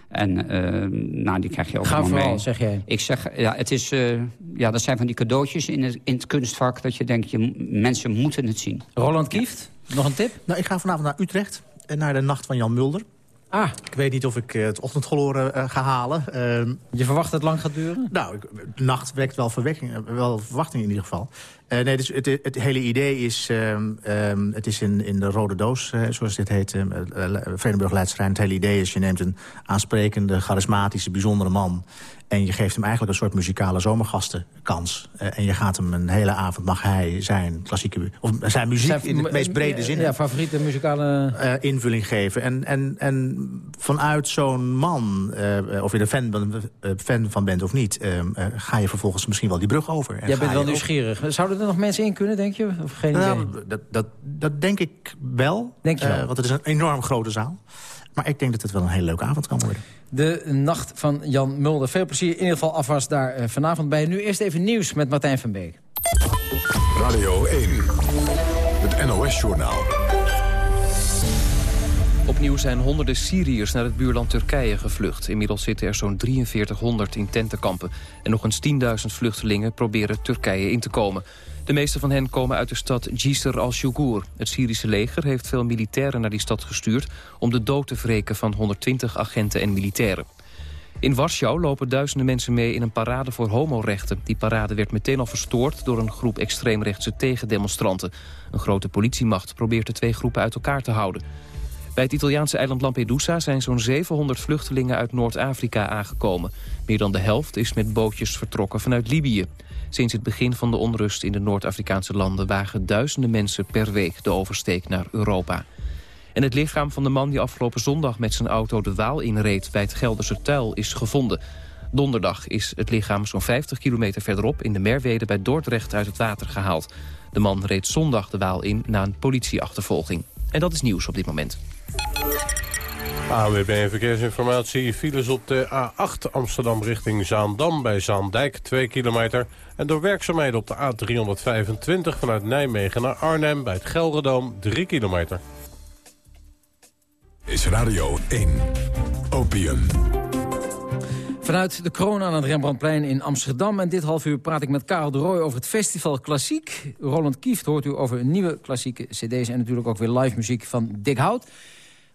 En uh, nou, die krijg je ook Ga allemaal vooral, mee. zeg jij. Ik zeg, ja, het is, uh, ja, dat zijn van die cadeautjes in het, in het kunstvak... dat je denkt, je, mensen moeten het zien. Roland Kieft, nog een tip? Nou, ik ga vanavond naar Utrecht en naar de Nacht van Jan Mulder. Ah. Ik weet niet of ik eh, het ochtendgloren uh, ga halen. Uh, je verwacht dat het lang gaat duren? Nou, ik, de nacht wekt wel, verwekking, wel verwachting in ieder geval. Uh, nee, dus het, het, hele idee is... Um, um, het is in, in de rode doos, uh, zoals dit heet, uh, Vredenburg Leidsterrein. Het hele idee is, je neemt een aansprekende, charismatische, bijzondere man... En je geeft hem eigenlijk een soort muzikale zomergastenkans. En je gaat hem een hele avond, mag hij zijn klassieke... of zijn muziek zijn, in het meest brede zin... Ja, favoriete muzikale... Invulling geven. En, en, en vanuit zo'n man, of je er fan, fan van bent of niet... ga je vervolgens misschien wel die brug over. En Jij bent wel nieuwsgierig. Ook... Zouden er nog mensen in kunnen, denk je? Of geen nou, idee? Dat, dat, dat denk ik wel. Denk je wel? want het is een enorm grote zaal. Maar ik denk dat het wel een hele leuke avond kan worden. De nacht van Jan Mulder. Veel plezier in ieder geval afwas daar uh, vanavond bij. Nu eerst even nieuws met Martijn van Beek. Radio 1, het NOS-journaal. Opnieuw zijn honderden Syriërs naar het buurland Turkije gevlucht. Inmiddels zitten er zo'n 4300 in tentenkampen. En nog eens 10.000 vluchtelingen proberen Turkije in te komen. De meeste van hen komen uit de stad Jisr al-Shugur. Het Syrische leger heeft veel militairen naar die stad gestuurd... om de dood te wreken van 120 agenten en militairen. In Warschau lopen duizenden mensen mee in een parade voor homorechten. Die parade werd meteen al verstoord door een groep extreemrechtse tegendemonstranten. Een grote politiemacht probeert de twee groepen uit elkaar te houden. Bij het Italiaanse eiland Lampedusa zijn zo'n 700 vluchtelingen uit Noord-Afrika aangekomen. Meer dan de helft is met bootjes vertrokken vanuit Libië. Sinds het begin van de onrust in de Noord-Afrikaanse landen... wagen duizenden mensen per week de oversteek naar Europa. En het lichaam van de man die afgelopen zondag met zijn auto de Waal inreed... bij het Gelderse Tuil is gevonden. Donderdag is het lichaam zo'n 50 kilometer verderop... in de Merwede bij Dordrecht uit het water gehaald. De man reed zondag de Waal in na een politieachtervolging. En dat is nieuws op dit moment. AWB Verkeersinformatie. Files op de A8 Amsterdam richting Zaandam bij Zaandijk 2 kilometer. En door werkzaamheden op de A325 vanuit Nijmegen naar Arnhem bij het Gelderdoom 3 kilometer. Is Radio 1. Opium. Vanuit de kroon aan het Rembrandtplein in Amsterdam. En dit half uur praat ik met Karel de Rooij over het festival Klassiek. Roland Kieft hoort u over nieuwe klassieke cd's... en natuurlijk ook weer live muziek van Dick Hout.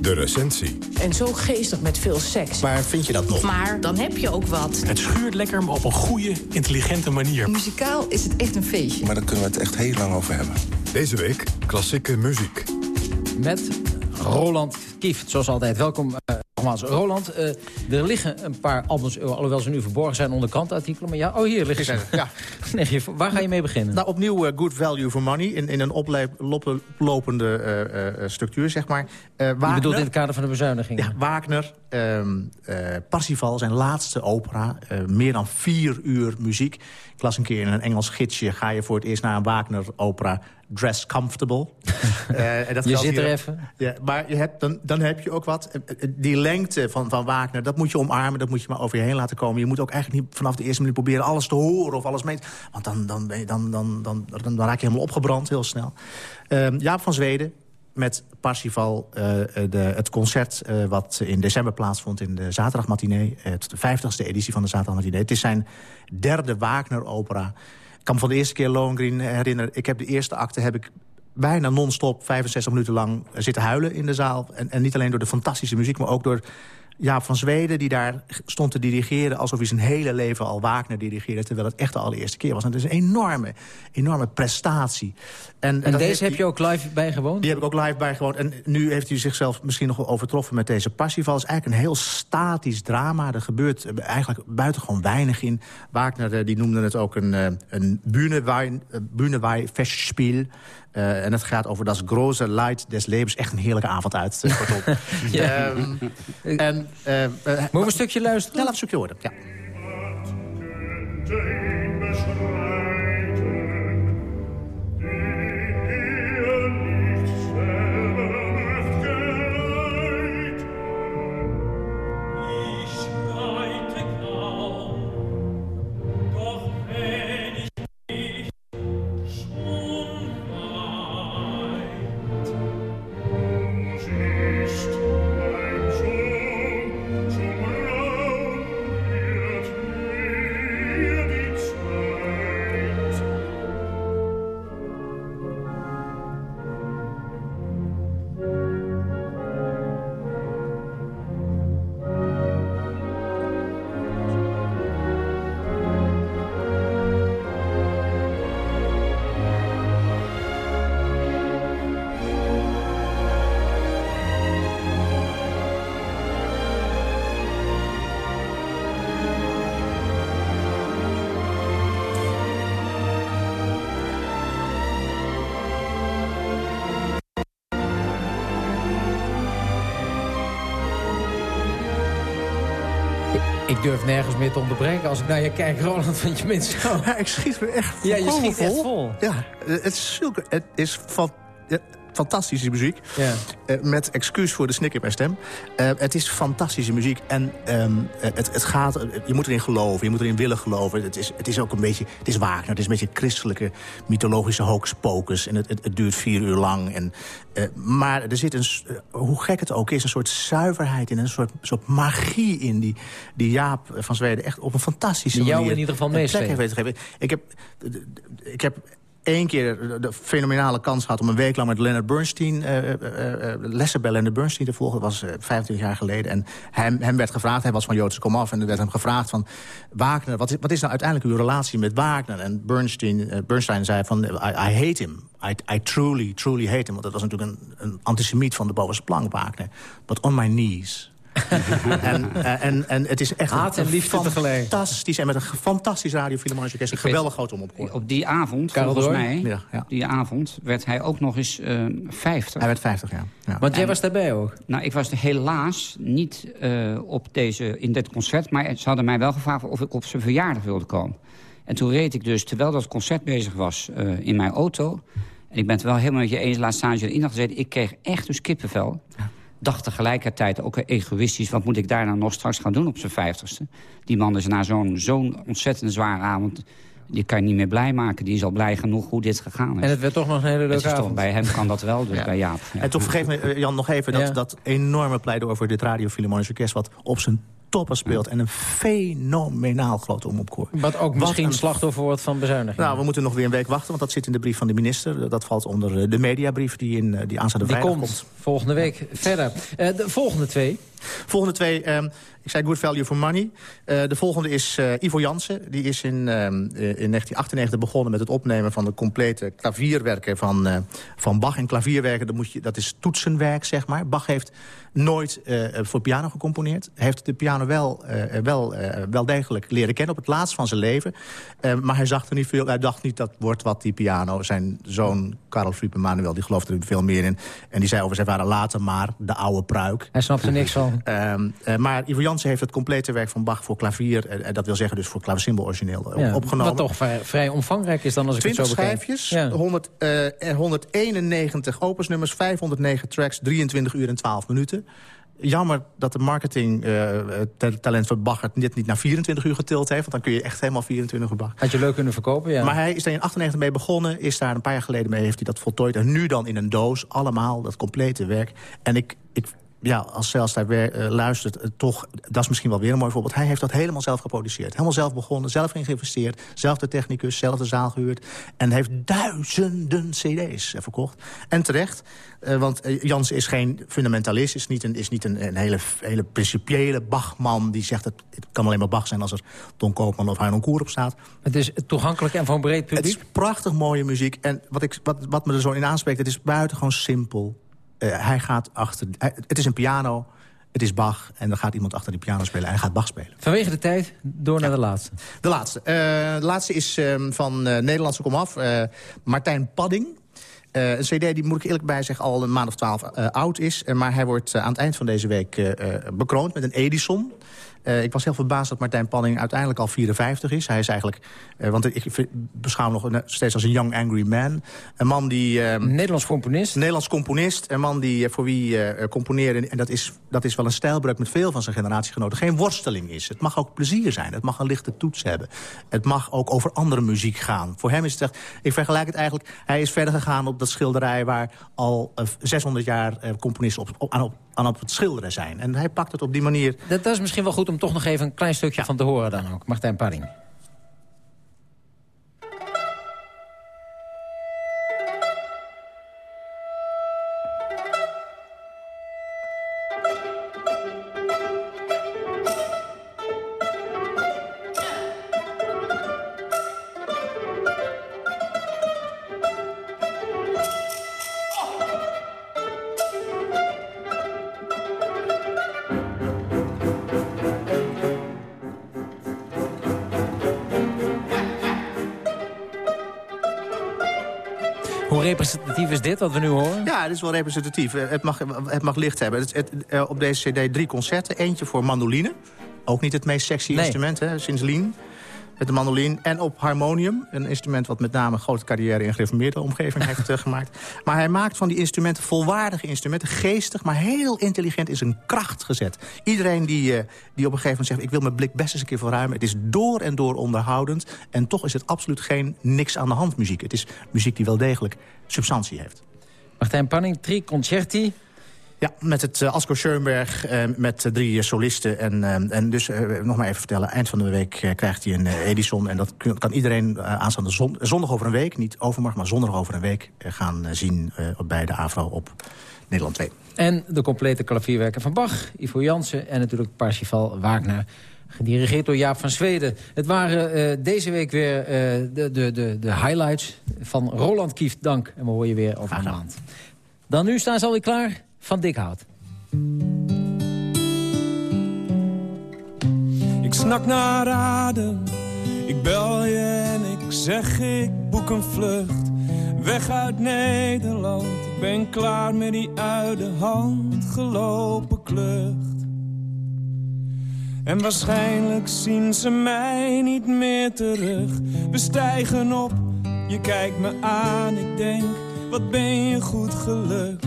De recensie. En zo geestig met veel seks. Maar vind je dat nog? Maar dan heb je ook wat. Het schuurt lekker, maar op een goede, intelligente manier. Muzikaal is het echt een feestje. Maar daar kunnen we het echt heel lang over hebben. Deze week klassieke muziek. Met Roland Kieft, zoals altijd. Welkom uh, nogmaals. Roland, uh, er liggen een paar albums, alhoewel ze nu verborgen zijn onder kantartikelen. Maar ja, oh hier liggen ze. Ja. nee, waar ga je mee beginnen? Nou, opnieuw uh, Good Value for Money. In, in een oplopende structuur, zeg maar. Wagner, je bedoelt in het kader van de bezuiniging? Ja, Wagner, um, Parsifal, zijn laatste opera. meer dan vier uur muziek. Ik las een keer in een Engels gidsje... ga je voor het eerst naar een Wagner-opera dress comfortable. uh, en dat je zit er even. Ja, maar je hebt, dan, dan heb je ook wat. Die lengte van, van Wagner, dat moet je omarmen. Dat moet je maar over je heen laten komen. Je moet ook eigenlijk niet vanaf de eerste minuut proberen alles te horen of alles mee. Want dan, dan, dan, dan, dan, dan, dan raak je helemaal opgebrand heel snel. Uh, Jaap van Zweden, met Parsifal uh, de, het concert uh, wat in december plaatsvond in de zaterdagmatinee. Het de vijftigste editie van de zaterdagmatinee. Het is zijn derde Wagner-opera. Kan van de eerste keer Lohengrin herinneren. Ik heb de eerste acte heb ik bijna non-stop 65 minuten lang zitten huilen in de zaal. En, en niet alleen door de fantastische muziek, maar ook door Jaap van Zweden... die daar stond te dirigeren alsof hij zijn hele leven al Wagner dirigeerde... terwijl het echt de allereerste keer was. En dat is een enorme, enorme prestatie. En, en, deze heb je ook live bijgewoond? Die heb ik ook live bijgewoond. En nu heeft hij zichzelf misschien nog wel overtroffen met deze Parsifal. Het is eigenlijk een heel statisch drama. Er gebeurt eigenlijk buitengewoon weinig in. Wagner eh, die noemde het ook een, eh, een Bühnenweih-festspiel. Uh, en het gaat over dat grote light des levens. Echt een heerlijke avond uit. ja. um, en, uh, uh, Moeten we een stukje luisteren? Ja, laat een stukje horen. Ja. Ik durf nergens meer te onderbreken als ik naar je kijk, Roland, want je bent zo... Ja, ik schiet me echt Ja, je schiet echt vol. Ja, het is, zulke, het is van, ja, fantastische muziek. Ja. Eh, met excuus voor de snik in mijn stem. Eh, het is fantastische muziek. En ehm, eh, het, het gaat, je moet erin geloven, je moet erin willen geloven. Het is, het is ook een beetje, het is Wagner. Het is een beetje christelijke, mythologische hocus pocus. En het, het, het duurt vier uur lang. En, maar er zit een, hoe gek het ook is, een soort zuiverheid in. Een soort, soort magie in die, die Jaap van Zweden echt op een fantastische Die jou manier in ieder geval meesleept. Ik heb, ik heb één keer de, fenomenale kans gehad om een week lang met Leonard Bernstein... eh, eh, eh, eh, lessen bij Leonard Bernstein te volgen. Dat was eh, 25 jaar geleden. En hem, hem werd gevraagd, hij was van Joodse komaf... en er werd hem gevraagd van, Wagner, wat is, wat is nou uiteindelijk uw relatie met Wagner? En Bernstein, Bernstein zei van, I, I hate him. I, I truly, truly hate him. Want dat was natuurlijk een, een antisemiet van de bovenste plank, Wagner. But on my knees... en, eh, en, en het is echt Haat een, en liefde tegelijk. fantastisch... en met een fantastisch radio Orkest. Een geweldig groot omopkoor. Op die avond, Karel volgens mij, Ja, ja. op die avond werd hij ook nog eens eh 50. Hij werd 50, ja. ja. Want jij En- was daarbij ook. Nou, ik was er helaas niet eh, op deze, in dit concert... maar ze hadden mij wel gevraagd of ik op zijn verjaardag wilde komen. En toen reed ik dus, terwijl dat concert bezig was, eh, in mijn auto... en ik ben het wel helemaal met je eens, laatst stage erin gezeten... ik kreeg echt dus kippenvel. Dacht tegelijkertijd ook egoïstisch... wat moet ik daar nou nog straks gaan doen op zijn vijftigste? Die man is na zo'n zo'n ontzettend zware avond... die kan je niet meer blij maken. Die is al blij genoeg hoe dit gegaan is. En het werd toch nog een hele leuke toch, avond. bij hem kan dat wel, dus Ja. bij Jaap. Ja. En toch vergeef me, eh, Jan, nog even dat, Ja. dat enorme pleidooi voor dit Radio Philharmonisch Orkest... wat op zijn toppen speelt. En een fenomenaal groot omopkoor. Wat ook Wat misschien een- slachtoffer wordt van bezuinigingen. Nou, we moeten nog weer een week wachten, want dat zit in de brief van de minister. Dat valt onder eh, de mediabrief die, in, eh, die aanstaande Die vrijdag komt volgende week verder. Eh, de volgende twee. Volgende twee, ehm, ik zei good value for money. Eh, de volgende is eh, Ivo Jansen. Die is in, eh, in 1998 begonnen met het opnemen van de complete klavierwerken van, van Bach. En klavierwerken, dat, moet je, dat is toetsenwerk, zeg maar. Bach heeft nooit voor piano gecomponeerd. Hij heeft de piano wel, wel, wel degelijk leren kennen op het laatst van zijn leven. Maar hij zag er niet veel. Hij dacht niet dat wordt wat die piano. Zijn zoon Karel Friep Manuel, die geloofde er veel meer in. En die zei over zijn vader later maar de oude pruik. Hij snapt er niks van. Ehm, eh, maar Ivo Jansen heeft het complete werk van Bach voor klavier... en dat wil zeggen dus voor klavecimbal origineel eh, Ja, opgenomen. Wat toch vrij, vrij omvangrijk is dan als ik het 20 zo bekijk. schijfjes, Ja. 100, eh, en 191 opusnummers, 509 tracks, 23 uur en 12 minuten. Jammer dat de marketing het talent van Bach het net niet naar 24 uur getild heeft. Want dan kun je echt helemaal 24 uur Bach. Had je leuk kunnen verkopen, ja. Maar hij is daar in 98 mee begonnen. Is daar een paar jaar geleden mee, heeft hij dat voltooid. En nu dan in een doos, allemaal, dat complete werk. En ik, ik ja, als zelfs daar weer eh, luistert, eh, toch, dat is misschien wel weer een mooi voorbeeld. Hij heeft dat helemaal zelf geproduceerd. Helemaal zelf begonnen, zelf in geïnvesteerd. Zelf de technicus, zelf de zaal gehuurd. En heeft duizenden cd's eh, verkocht. En terecht, want Jans is geen fundamentalist. Is niet een, is niet een, een hele, hele principiële Bachman die zegt... Het, het kan alleen maar Bach zijn als er Don Koopman of Harnon Koer op staat. Het is toegankelijk en voor een breed publiek. Het is prachtig mooie muziek. En wat, ik, wat, wat me er zo in aanspreekt, het is buitengewoon simpel. Eh, hij gaat achter... hij- het is een piano, het is Bach. En dan gaat iemand achter die piano spelen en hij gaat Bach spelen. Vanwege de tijd, door naar de laatste. De laatste. Eh, de laatste is ehm, van eh Nederlandse komaf. Martijn Padding. Een cd die, moet ik eerlijk bij zeggen, al een maand of twaalf oud is. Maar hij wordt aan het eind van deze week bekroond met een Edison. Eh, ik was heel verbaasd dat Martijn Panning uiteindelijk al 54 is. Hij is eigenlijk, eh, want ik beschouw hem nog een- steeds als een young angry man. Een man die... ehm, Nederlands componist. Nederlands componist. Een man die, eh, voor wie eh, componeren, en dat is, dat is wel een stijlbreuk met veel van zijn generatiegenoten, geen worsteling is. Het mag ook plezier zijn. Het mag een lichte toets hebben. Het mag ook over andere muziek gaan. Voor hem is het echt, ik vergelijk het eigenlijk, hij is verder gegaan op dat schilderij waar al eh, 600 jaar eh, componisten op, op, aan, op, aan op het schilderen zijn. En hij pakt het op die manier Dat, is misschien wel goed om toch nog even een klein stukje van te horen dan ook. Martijn Padding. Wat we nu horen? Ja, het is wel representatief. Eh, Het mag, het mag licht hebben. Het, het, eh, op deze cd drie concerten. Eentje voor mandoline. Ook niet het meest sexy Nee. instrument, hè, sinds Lien. Met de mandolin en op harmonium. Een instrument wat met name een grote carrière in gereformeerde omgeving heeft eh, gemaakt. Maar hij maakt van die instrumenten volwaardige instrumenten. Geestig, maar heel intelligent is een kracht gezet. Iedereen die, die op een gegeven moment zegt... ik wil mijn blik best eens een keer verruimen. Het is door en door onderhoudend. En toch is het absoluut geen niks aan de hand muziek. Het is muziek die wel degelijk substantie heeft. Martijn Panning, Tri Concerti. Ja, met het uh, Asko Schoenberg, uh, met uh, drie solisten. En, en dus, nog maar even vertellen, eind van de week krijgt hij een Edison. En dat kun, kan iedereen aanstaande zon, zondag over een week, niet overmorgen, maar zondag over een week... gaan zien bij de AVRO op Nederland 2. En de complete klavierwerken van Bach, Ivo Jansen en natuurlijk Parsifal Wagner... Gedirigeerd door Jaap van Zweden. Het waren uh, deze week weer uh, de, de, de, de highlights van Roland Kieft. Dank. En we horen je weer over een maand. Dan nu staan ze alweer klaar van Dikhout. Ik snak naar adem, ik bel je en ik zeg ik boek een vlucht. Weg uit Nederland, ik ben klaar met die uit de hand gelopen klucht. En waarschijnlijk zien ze mij niet meer terug. We stijgen op, je kijkt me aan, ik denk, wat ben je goed gelukt.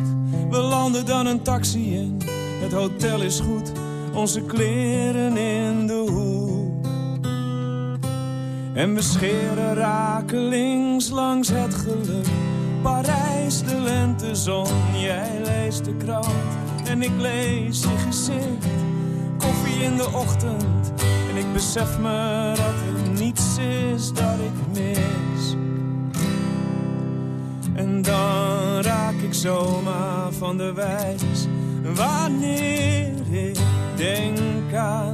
We landen dan een taxi in, het hotel is goed, onze kleren in de hoek. En we scheren rakelings langs het geluk. Parijs, de lentezon, jij leest de krant en ik lees je gezicht. Koffie in de ochtend en ik besef me dat er niets is dat ik mis. En dan raak ik zomaar van de wijs wanneer ik denk aan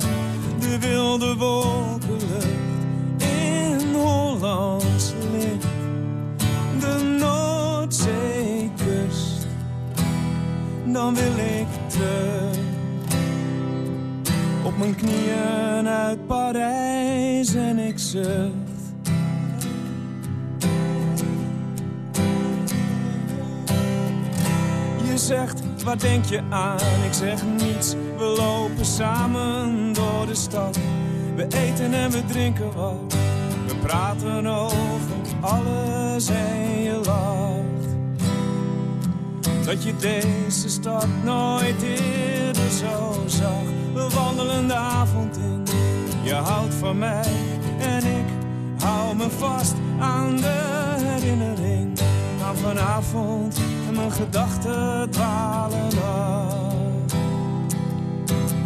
de wilde wolkenlucht in Hollands licht. De Noordzeekust, dan wil ik terug op mijn knieën uit Parijs en ik zucht. Je zegt, waar denk je aan? Ik zeg niets, we lopen samen door de stad. We eten en we drinken wat. We praten over alles en je lacht. Dat je deze stad nooit zo zag. We wandelen de avond in, je houdt van mij en ik hou me vast aan de herinnering aan vanavond en mijn gedachten dwalen af.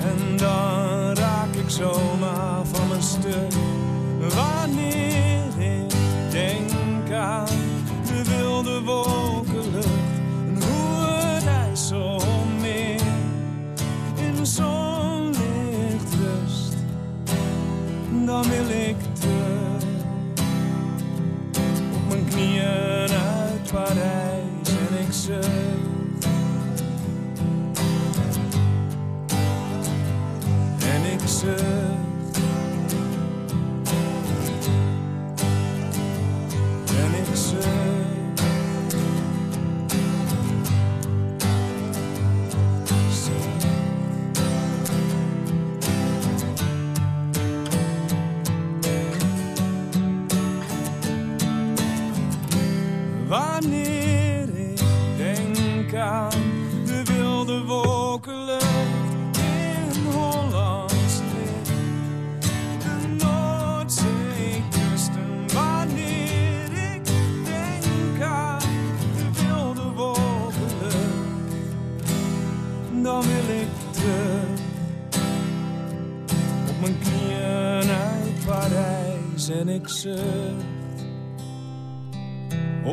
En dan raak ik zomaar van mijn stuk wanneer ik denk aan de wilde wolkenlucht Dan wil ik terug op mijn knieën uit Parijs en ik zucht. En ik zucht.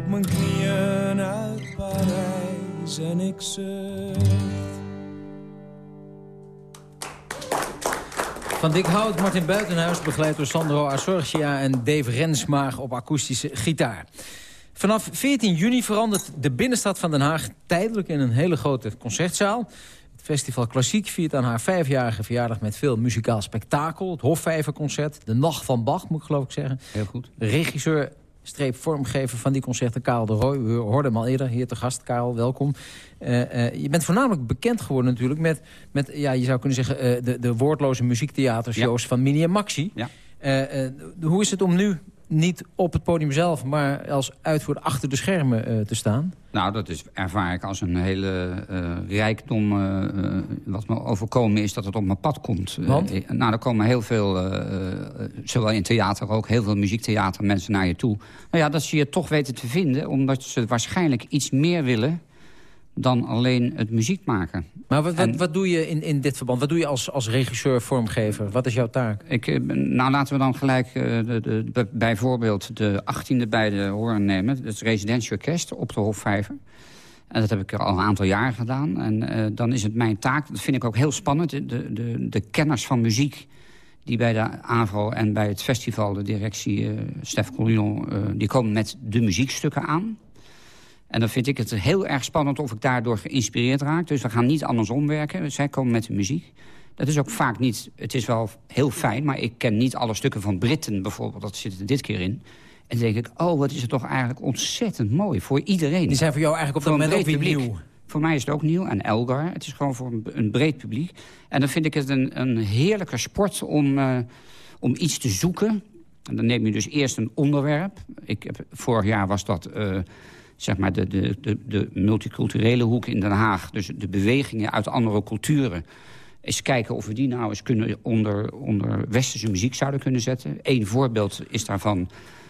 Mijn knieën uit Parijs en ik zucht. Van Dick Hout, Martin Buitenhuis, begeleid door Sandro Assorgia en Dave Rensmaag op akoestische gitaar. Vanaf 14 juni verandert de binnenstad van Den Haag tijdelijk in een hele grote concertzaal. Het Festival Klassiek viert aan haar vijfjarige verjaardag met veel muzikaal spektakel. Het Hofvijverconcert, de Nacht van Bach, moet ik geloof ik zeggen. Heel goed. Regisseur streep vormgever van die concerten, Karel de Rooij. We hoorden hem al eerder, hier te gast. Karel, welkom. Eh, eh, je bent voornamelijk bekend geworden natuurlijk met, met ja, je zou kunnen zeggen, eh, de, de woordloze muziektheatershows van Mini en Maxi. Ja. Hoe is het om nu niet op het podium zelf, maar als uitvoerder achter de schermen eh, te staan? Nou, dat is, ervaar ik als een hele eh, rijkdom. eh, wat me overkomen is dat het op mijn pad komt. Want? nou, er komen heel veel, zowel in theater ook, heel veel muziektheater mensen naar je toe. Nou ja, dat ze je toch weten te vinden, omdat ze waarschijnlijk iets meer willen dan alleen het muziek maken. Maar wat, wat, wat doe je in, in dit verband? Wat doe je als, als regisseur, vormgever? Wat is jouw taak? Ik, eh, nou, laten we dan gelijk eh, de, de, bij- bijvoorbeeld de 18e bij de horen nemen. Het is Residential Orkest op de Hofvijver. En dat heb ik al een aantal jaar gedaan. En eh, dan is het mijn taak, dat vind ik ook heel spannend... de, de, de kenners van muziek die bij de AVRO en bij het festival... de directie eh Stef Collion, die komen met de muziekstukken aan... En dan vind ik het heel erg spannend of ik daardoor geïnspireerd raak. Dus we gaan niet andersom werken. Zij komen met de muziek. Dat is ook vaak niet... Het is wel heel fijn, maar ik ken niet alle stukken van Britten bijvoorbeeld. Dat zit er dit keer in. En dan denk ik, oh, wat is het toch eigenlijk ontzettend mooi voor iedereen. Die zijn voor jou eigenlijk op dat een moment ook weer publiek. nieuw. Voor mij is het ook nieuw. En Elgar, het is gewoon voor een, een breed publiek. En dan vind ik het een, een heerlijke sport om, eh, om iets te zoeken. En dan neem je dus eerst een onderwerp. Ik heb, vorig jaar was dat eh, zeg maar de, de, de, de multiculturele hoek in Den Haag. Dus de bewegingen uit andere culturen. Eens kijken of we die nou eens kunnen onder, onder westerse muziek zouden kunnen zetten. Eén voorbeeld is daarvan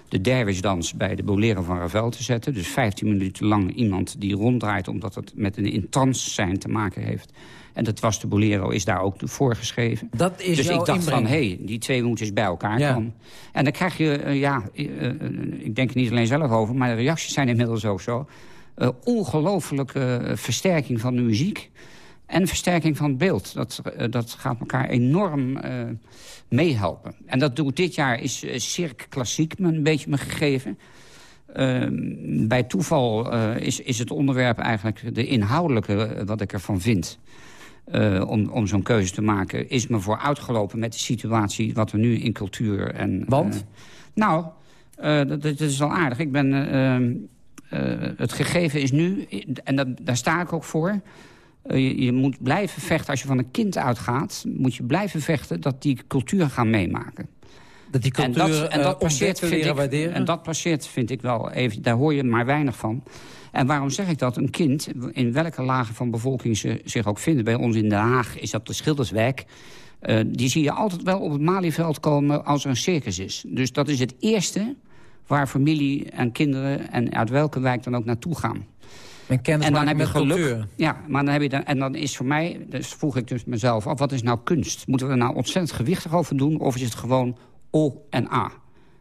de dervisdans bij de Bolero van Ravel te zetten. Dus 15 minuten lang iemand die ronddraait... omdat het met een in trance zijn te maken heeft. En dat was de Bolero, is daar ook voor geschreven. Dat is dus ik dacht van, hé, hey, die twee moeten eens bij elkaar Ja. komen. En dan krijg je, eh, ja, eh, eh, ik denk er niet alleen zelf over... maar de reacties zijn inmiddels ook zo. Ongelooflijke versterking van de muziek... en versterking van het beeld. Dat, eh, dat gaat elkaar enorm eh, meehelpen. En dat doe ik dit jaar is uh, Cirque Klassiek me een beetje me gegeven. Uh, bij toeval uh, is, is het onderwerp eigenlijk de inhoudelijke wat ik ervan vind. Om, om zo'n keuze te maken, is me voor uitgelopen met de situatie wat we nu in cultuur en... Want? nou, dat, dat, is wel aardig. Ik ben, het gegeven is nu, en dat, daar sta ik ook voor... Je, je, moet blijven vechten, als je van een kind uitgaat... moet je blijven vechten dat die cultuur gaan meemaken. Dat die cultuur en dat, en dat passeert, vind ik, waarderen? En dat passeert, vind ik wel even... daar hoor je maar weinig van. En waarom zeg ik dat? Een kind, in welke lagen van bevolking ze zich ook vinden... bij ons in Den Haag is dat de Schilderswijk... Uh, die zie je altijd wel op het Malieveld komen als er een circus is. Dus dat is het eerste waar familie en kinderen... en uit welke wijk dan ook naartoe gaan. En, en dan heb je geluk. Cultuur. Ja, maar dan heb je dan, en dan is voor mij, dus vroeg ik dus mezelf af, wat is nou kunst? Moeten we er nou ontzettend gewichtig over doen? Of is het gewoon O en A?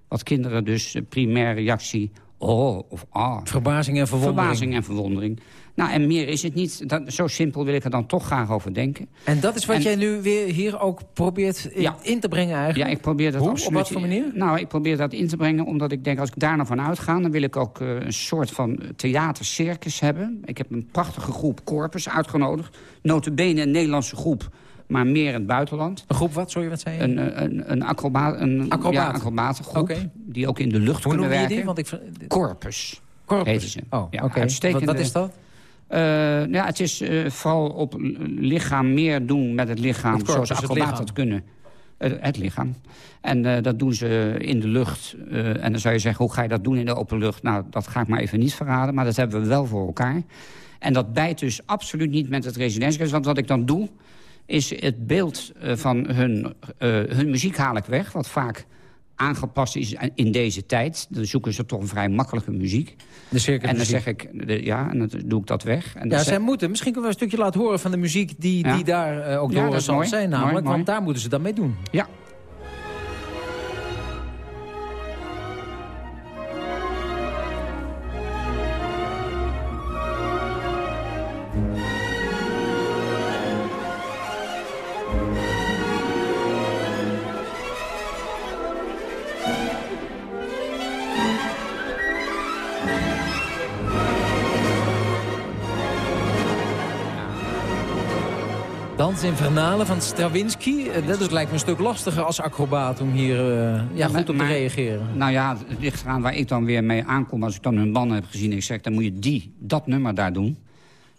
Wat kinderen dus primaire reactie O of A. Verbazing en verwondering. Verbazing en verwondering. Nou, en meer is het niet. Dat, zo simpel wil ik er dan toch graag over denken. En dat is wat en, jij nu weer hier ook probeert in, ja, in te brengen eigenlijk? Ja, ik probeer dat Hoe? absoluut. Op wat voor manier? Nou, ik probeer dat in te brengen omdat ik denk... als ik daar nou van uitga, dan wil ik ook uh, een soort van theatercircus hebben. Ik heb een prachtige groep Corpus uitgenodigd. Notabene een Nederlandse groep maar meer in het buitenland. Een groep wat? Sorry, wat zei je? Een, een, een, acrobaat, een acrobaat. Ja, acrobatengroep. Okay. Die ook in de lucht Hoe kunnen werken. Die? Want ik... Corpus. Corpus. Ze. Oh, ja, okay. uitstekende... Wat, wat is dat? Uh, ja, het is uh, vooral op lichaam meer doen met het lichaam... Het corpus, zoals acrobaten het kunnen. Uh, het lichaam. En dat doen ze in de lucht. en dan zou je zeggen, hoe ga je dat doen in de open lucht? Nou, dat ga ik maar even niet verraden. Maar dat hebben we wel voor elkaar. En dat bijt dus absoluut niet met het residentiehuis. Want wat ik dan doe, is het beeld van hun, hun muziek haal ik weg. Wat vaak aangepast is in deze tijd. Dan zoeken ze toch een vrij makkelijke muziek. De en dan zeg ik, ja, en dan doe ik dat weg. En ja, zij moeten. Misschien kunnen we een stukje laten horen van de muziek die, ja. die daar uh, ook door ja, zal mooi. zijn. Namelijk, mooi, mooi. want daar moeten ze dan mee doen. Ja. Infernale van Stravinsky. Eh, Dat is, lijkt me een stuk lastiger als acrobaat om hier eh, ja, goed op maar- te reageren. Nou ja, het ligt eraan waar ik dan weer mee aankom. Als ik dan hun banden heb gezien en ik zeg... dan moet je die, dat nummer daar doen.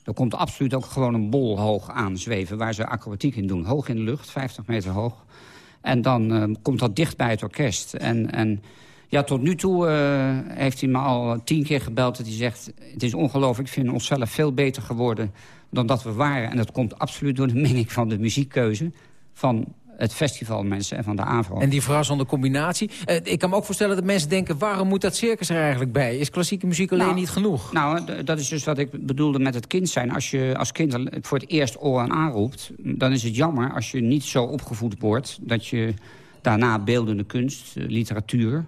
Dan komt absoluut ook gewoon een bol hoog aanzweven... waar ze acrobatiek in doen. Hoog in de lucht, 50 meter hoog. En dan eh, komt dat dicht bij het orkest. En, en ja, tot nu toe eh, heeft hij me al tien keer gebeld... dat hij zegt, het is ongelooflijk, ik vind onszelf veel beter geworden... dan dat we waren. En dat komt absoluut door de menging van de muziekkeuze... van het festival mensen en van de AVRO. En die verrassende combinatie. Eh, ik kan me ook voorstellen dat mensen denken... waarom moet dat circus er eigenlijk bij? Is klassieke muziek alleen Nou, niet genoeg? Nou, dat is dus wat ik bedoelde met het kind zijn. Als je als kind voor het eerst oor aan aanroept... dan is het jammer als je niet zo opgevoed wordt... dat je daarna beeldende kunst, eh, literatuur...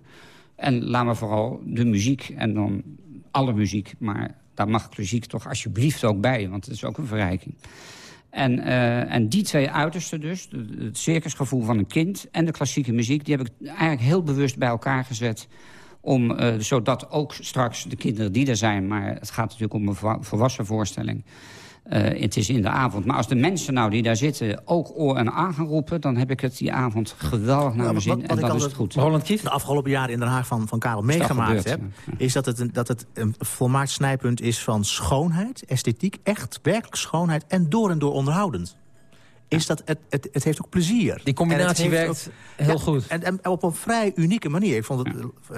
en laat maar vooral de muziek en dan alle muziek... maar daar mag klassiek toch alsjeblieft ook bij, want het is ook een verrijking. En, eh, en die twee uitersten dus, het circusgevoel van een kind... en de klassieke muziek, die heb ik eigenlijk heel bewust bij elkaar gezet... Om, eh, zodat ook straks de kinderen die er zijn... maar het gaat natuurlijk om een vo- volwassen voorstelling... eh, het is in de avond. Maar als de mensen nou die daar zitten ook oor en aan gaan roepen... dan heb ik het die avond geweldig naar Nou, mijn zin. En dat is het goed. Roland Kief? De afgelopen jaren in Den Haag van, van Karel meegemaakt heb... is dat het, een, dat het een volmaakt snijpunt is van schoonheid, esthetiek... echt werkelijk schoonheid en door en door onderhoudend. Is dat, het, het, het heeft ook plezier. Die combinatie werkt heel goed. En, en op een vrij unieke manier. Ik vond het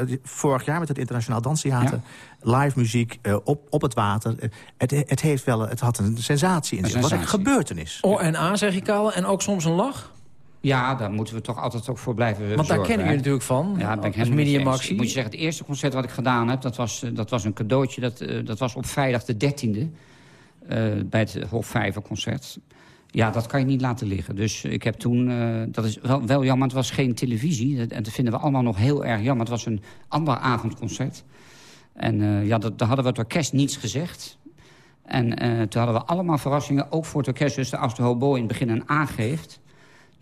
eh, vorig jaar met het Internationaal Danstheater... live muziek eh, op, op het water. eh, het, het, heeft wel, het had een sensatie in zich. Wat een gebeurtenis. O en A, zeg ik al. En ook soms een lach. Ja, daar moeten we toch altijd ook voor blijven Want daar zorgen, kennen jullie natuurlijk van. Ja, ben ik als. Ik moet je zeggen, het eerste concert wat ik gedaan heb... dat was, eh, dat was een cadeautje. Dat, dat was op vrijdag de 13e. eh, bij het Hofvijver concert. Ja, dat kan je niet laten liggen. Dus ik heb toen... eh, dat is wel, wel jammer, het was geen televisie. Dat- En dat vinden we allemaal nog heel erg jammer. Het was een ander avondconcert. En eh, ja, daar hadden we het orkest niets gezegd. En eh, toen hadden we allemaal verrassingen, ook voor het orkest. Dus de hobo in het begin een aangeeft...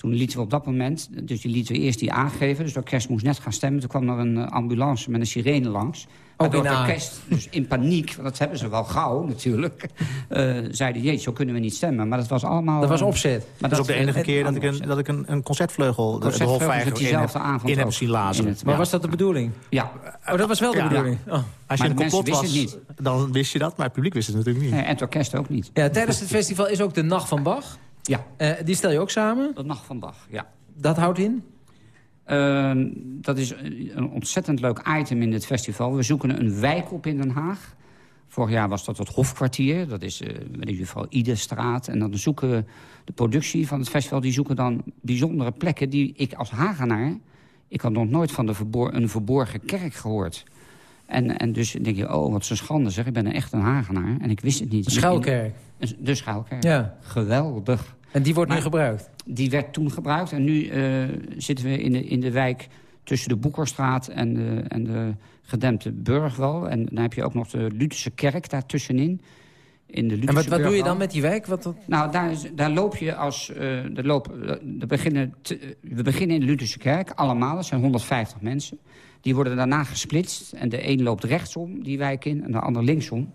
Toen lieten we op dat moment, dus die lieten we eerst die aangeven. Dus het orkest moest net gaan stemmen. Toen kwam er een eh, ambulance met een sirene langs. Waardoor in het orkest, dus in paniek, want dat hebben ze wel gauw natuurlijk... eh zeiden, jeetje, zo kunnen we niet stemmen. Maar dat was allemaal... Dat was eh, opzet. Maar dat is ook de enige keer dat ik een, dat ik een, een concertvleugel, de- de met in, diezelfde heb- avond in heb ook. zien lazen. Het- Maar Ja. was dat de bedoeling? Ja. Oh, dat was wel de Ja. bedoeling. Oh. Als Maar je de een mensen complot was, wisten het dan wist je dat. Maar het publiek wist het natuurlijk niet. En het orkest ook niet. Ja, tijdens het festival is ook de Nacht van Bach. Ja. Eh, die stel je ook samen. De Nacht van Bach, ja. Dat houdt in? Ehm, dat is een ontzettend leuk item in dit festival. We zoeken een wijk op in Den Haag. Vorig jaar was dat het Hofkwartier. Dat is uh, de juffrouw Idestraat. En dan zoeken we de productie van het festival... die zoeken dan bijzondere plekken die ik als Hagenaar... ik had nog nooit van de verbor een verborgen kerk gehoord. En, en dus denk je, oh, wat een schande zeg. Ik ben echt een Hagenaar. En ik wist het niet. De schuilkerk. De schuilkerk. Ja. Geweldig. En die wordt Maar nu gebruikt? Die werd toen gebruikt. En nu uh, zitten we in de, in de wijk tussen de Boekerstraat en de, en de gedempte Burgwal. En dan heb je ook nog de Lutherse kerk daartussenin. In de en wat, wat doe je dan met die wijk? Wat dat... Nou, daar, daar loop je als... Uh, de loop, de beginnen te, we beginnen in de Lutherse kerk, allemaal. Dat zijn 150 mensen. Die worden daarna gesplitst. En de een loopt rechtsom, die wijk in, en de ander linksom.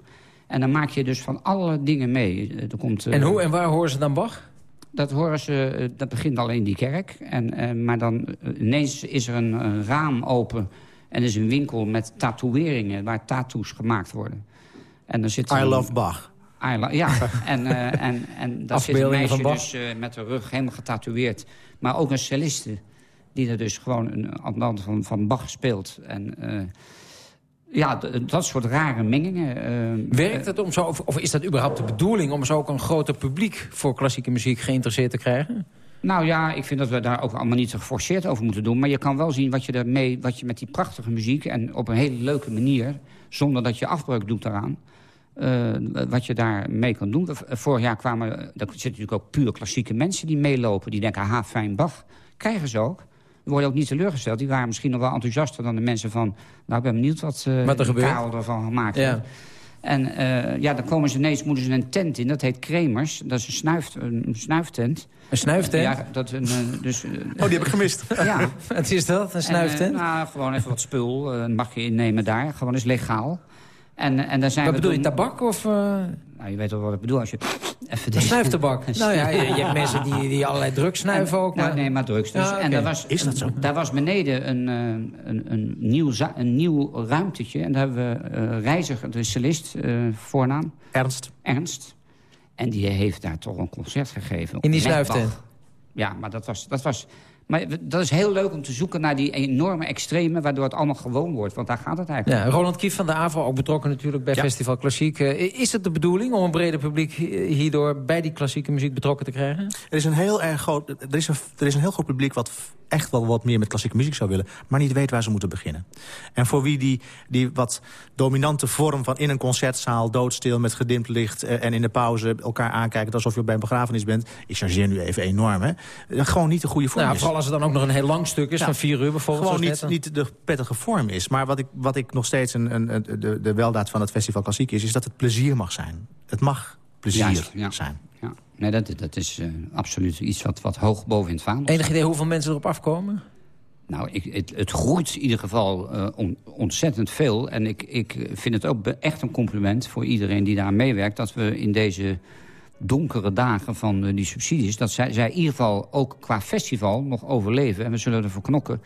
En dan maak je dus van alle dingen mee. Er komt, uh, en hoe en waar horen ze dan Bach? Dat horen ze, dat begint al in die kerk. En, uh, maar dan ineens is er een, een, raam open en er is een winkel met tatoeëringen... waar tattoos gemaakt worden. En dan zit I een, love Bach. I lo ja, en, uh, en, en daar zit een meisje dus uh, met de rug helemaal getatoeëerd. Maar ook een celliste die er dus gewoon een andant van, van Bach speelt. En uh, ja, dat soort rare mengingen. Uh, Werkt het om zo, of, of, is dat überhaupt de bedoeling... om zo ook een groter publiek voor klassieke muziek geïnteresseerd te krijgen? Nou ja, ik vind dat we daar ook allemaal niet zo geforceerd over moeten doen. Maar je kan wel zien wat je, ermee, wat je met die prachtige muziek... en op een hele leuke manier, zonder dat je afbreuk doet daaraan... Uh, wat je daarmee kan doen. Vorig jaar kwamen, er zitten natuurlijk ook puur klassieke mensen die meelopen. Die denken, aha, fijn Bach. Krijgen ze ook. Worden ook niet teleurgesteld. Die waren misschien nog wel enthousiaster dan de mensen van... nou, ik ben benieuwd wat, uh, wat er gebeurt. Karel ervan gemaakt ja. heeft. En uh, ja, dan komen ze ineens, moeten ze een tent in. Dat heet Kremers. Dat is een, snuif, een snuiftent. Een snuiftent? Ja, dat een, dus, oh, die heb ik gemist. ja. Wat is dat, een snuiftent? En, nou, gewoon even wat spul. Uh, mag je innemen daar. Gewoon is legaal. En, en daar zijn Wat we bedoel je, toen- tabak of... eh, Nou, je weet wel wat ik bedoel als je... Even Een snuiftabak. nou ja, je, je hebt mensen die, die allerlei drugs snuiven ook. Nou, nee, maar drugs. Dus. En daar was, Is dat zo? Daar was beneden een, eh, een, een, nieuw, za- een nieuw ruimtetje. En daar hebben we eh, Reiziger, de cellist, eh, voornaam. Ernst. Ernst. En die heeft daar toch een concert gegeven. In die snuiftent? Ja, maar dat was... Dat was maar dat is heel leuk om te zoeken naar die enorme extreme... waardoor het allemaal gewoon wordt, want daar gaat het eigenlijk Ja, Roland Kief van de AVRO, ook betrokken natuurlijk bij Festival Klassiek. Eh, is het de bedoeling om een breder publiek hi- hierdoor bij die klassieke muziek betrokken te krijgen? Er is een heel erg groot, er is een, er is een heel groot publiek wat echt wel wat meer met klassieke muziek zou willen, maar niet weet waar ze moeten beginnen. En voor wie die, die wat dominante vorm van in een concertzaal doodstil met gedimd licht eh, en in de pauze elkaar aankijken alsof je bij een begrafenis bent, ik chargeer nu even enorm, hè, eh, gewoon niet de goede vorm Nou, is. Vooral als het dan ook nog een heel lang stuk is, Ja. van vier uur bijvoorbeeld. Gewoon niet, niet de prettige vorm is. Maar wat ik, wat ik nog steeds een, een, een- de, de weldaad van het Festival Klassiek is... is dat het plezier mag zijn. Het mag plezier Juist, ja. zijn. Ja. Nee, dat, dat is eh, absoluut iets wat, wat hoog boven in het vaandel Enig idee hoeveel mensen erop afkomen? Nou, ik, het, het groeit in ieder geval eh, on- ontzettend veel. En ik, ik vind het ook echt een compliment voor iedereen die daar meewerkt... dat we in deze donkere dagen van eh, die subsidies... dat zij, zij in ieder geval ook qua festival nog overleven. En we zullen ervoor knokken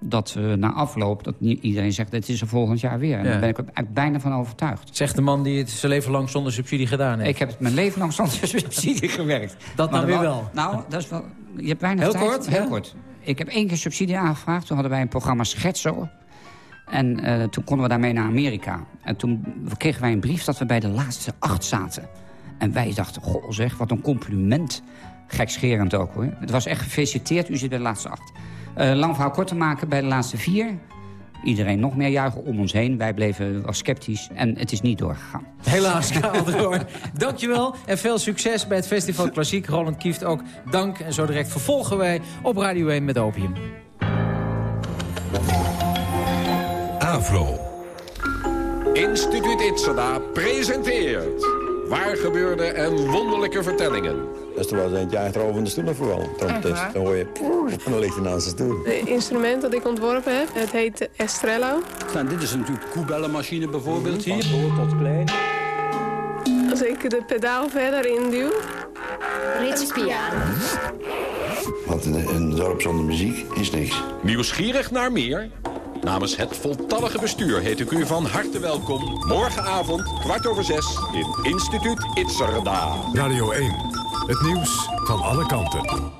dat we na afloop... dat iedereen zegt, het is er volgend jaar weer. En Ja. daar ben ik er bijna van overtuigd. Zegt de man die het zijn leven lang zonder subsidie gedaan heeft. Ik heb het mijn leven lang zonder subsidie gewerkt. Dat Maar dan er weer wel. Nou, dat is wel... Je hebt weinig Heel tijd. kort, Heel ja? kort. Ik heb één keer subsidie aangevraagd. Toen hadden wij een programma Schetso. En eh, toen konden we daarmee naar Amerika. En toen kregen wij een brief dat we bij de laatste acht zaten. En wij dachten, goh zeg, wat een compliment. Gekscherend ook hoor. Het was echt gefeliciteerd, u zit bij de laatste acht. Eh, lang verhaal kort te maken, bij de laatste vier... Iedereen nog meer juichen om ons heen. Wij bleven wel sceptisch en het is niet doorgegaan. Helaas, Karel Hoorn. Dankjewel en veel succes bij het Festival Klassiek. Roland Kieft ook dank. En zo direct vervolgen wij op Radio 1 met Opium. Avro. Instituut Itzada presenteert... Waar gebeurde en wonderlijke vertellingen. Toch wel eens eentje achterover in de stoel. Trompetist. waar? Dan hoor je... En dan ligt hij naast de stoel. Het instrument dat ik ontworpen heb, het heet Estrello. Nou, dit is natuurlijk koebellenmachine bijvoorbeeld hier. Van tot klein. Als ik de pedaal verder induw... Ritspiano. Want een, een dorp zonder muziek is niks. Nieuwsgierig naar meer? Namens het voltallige bestuur heet ik u van harte welkom... morgenavond, kwart over zes, in Instituut Itzerda. Radio 1. Het nieuws van alle kanten.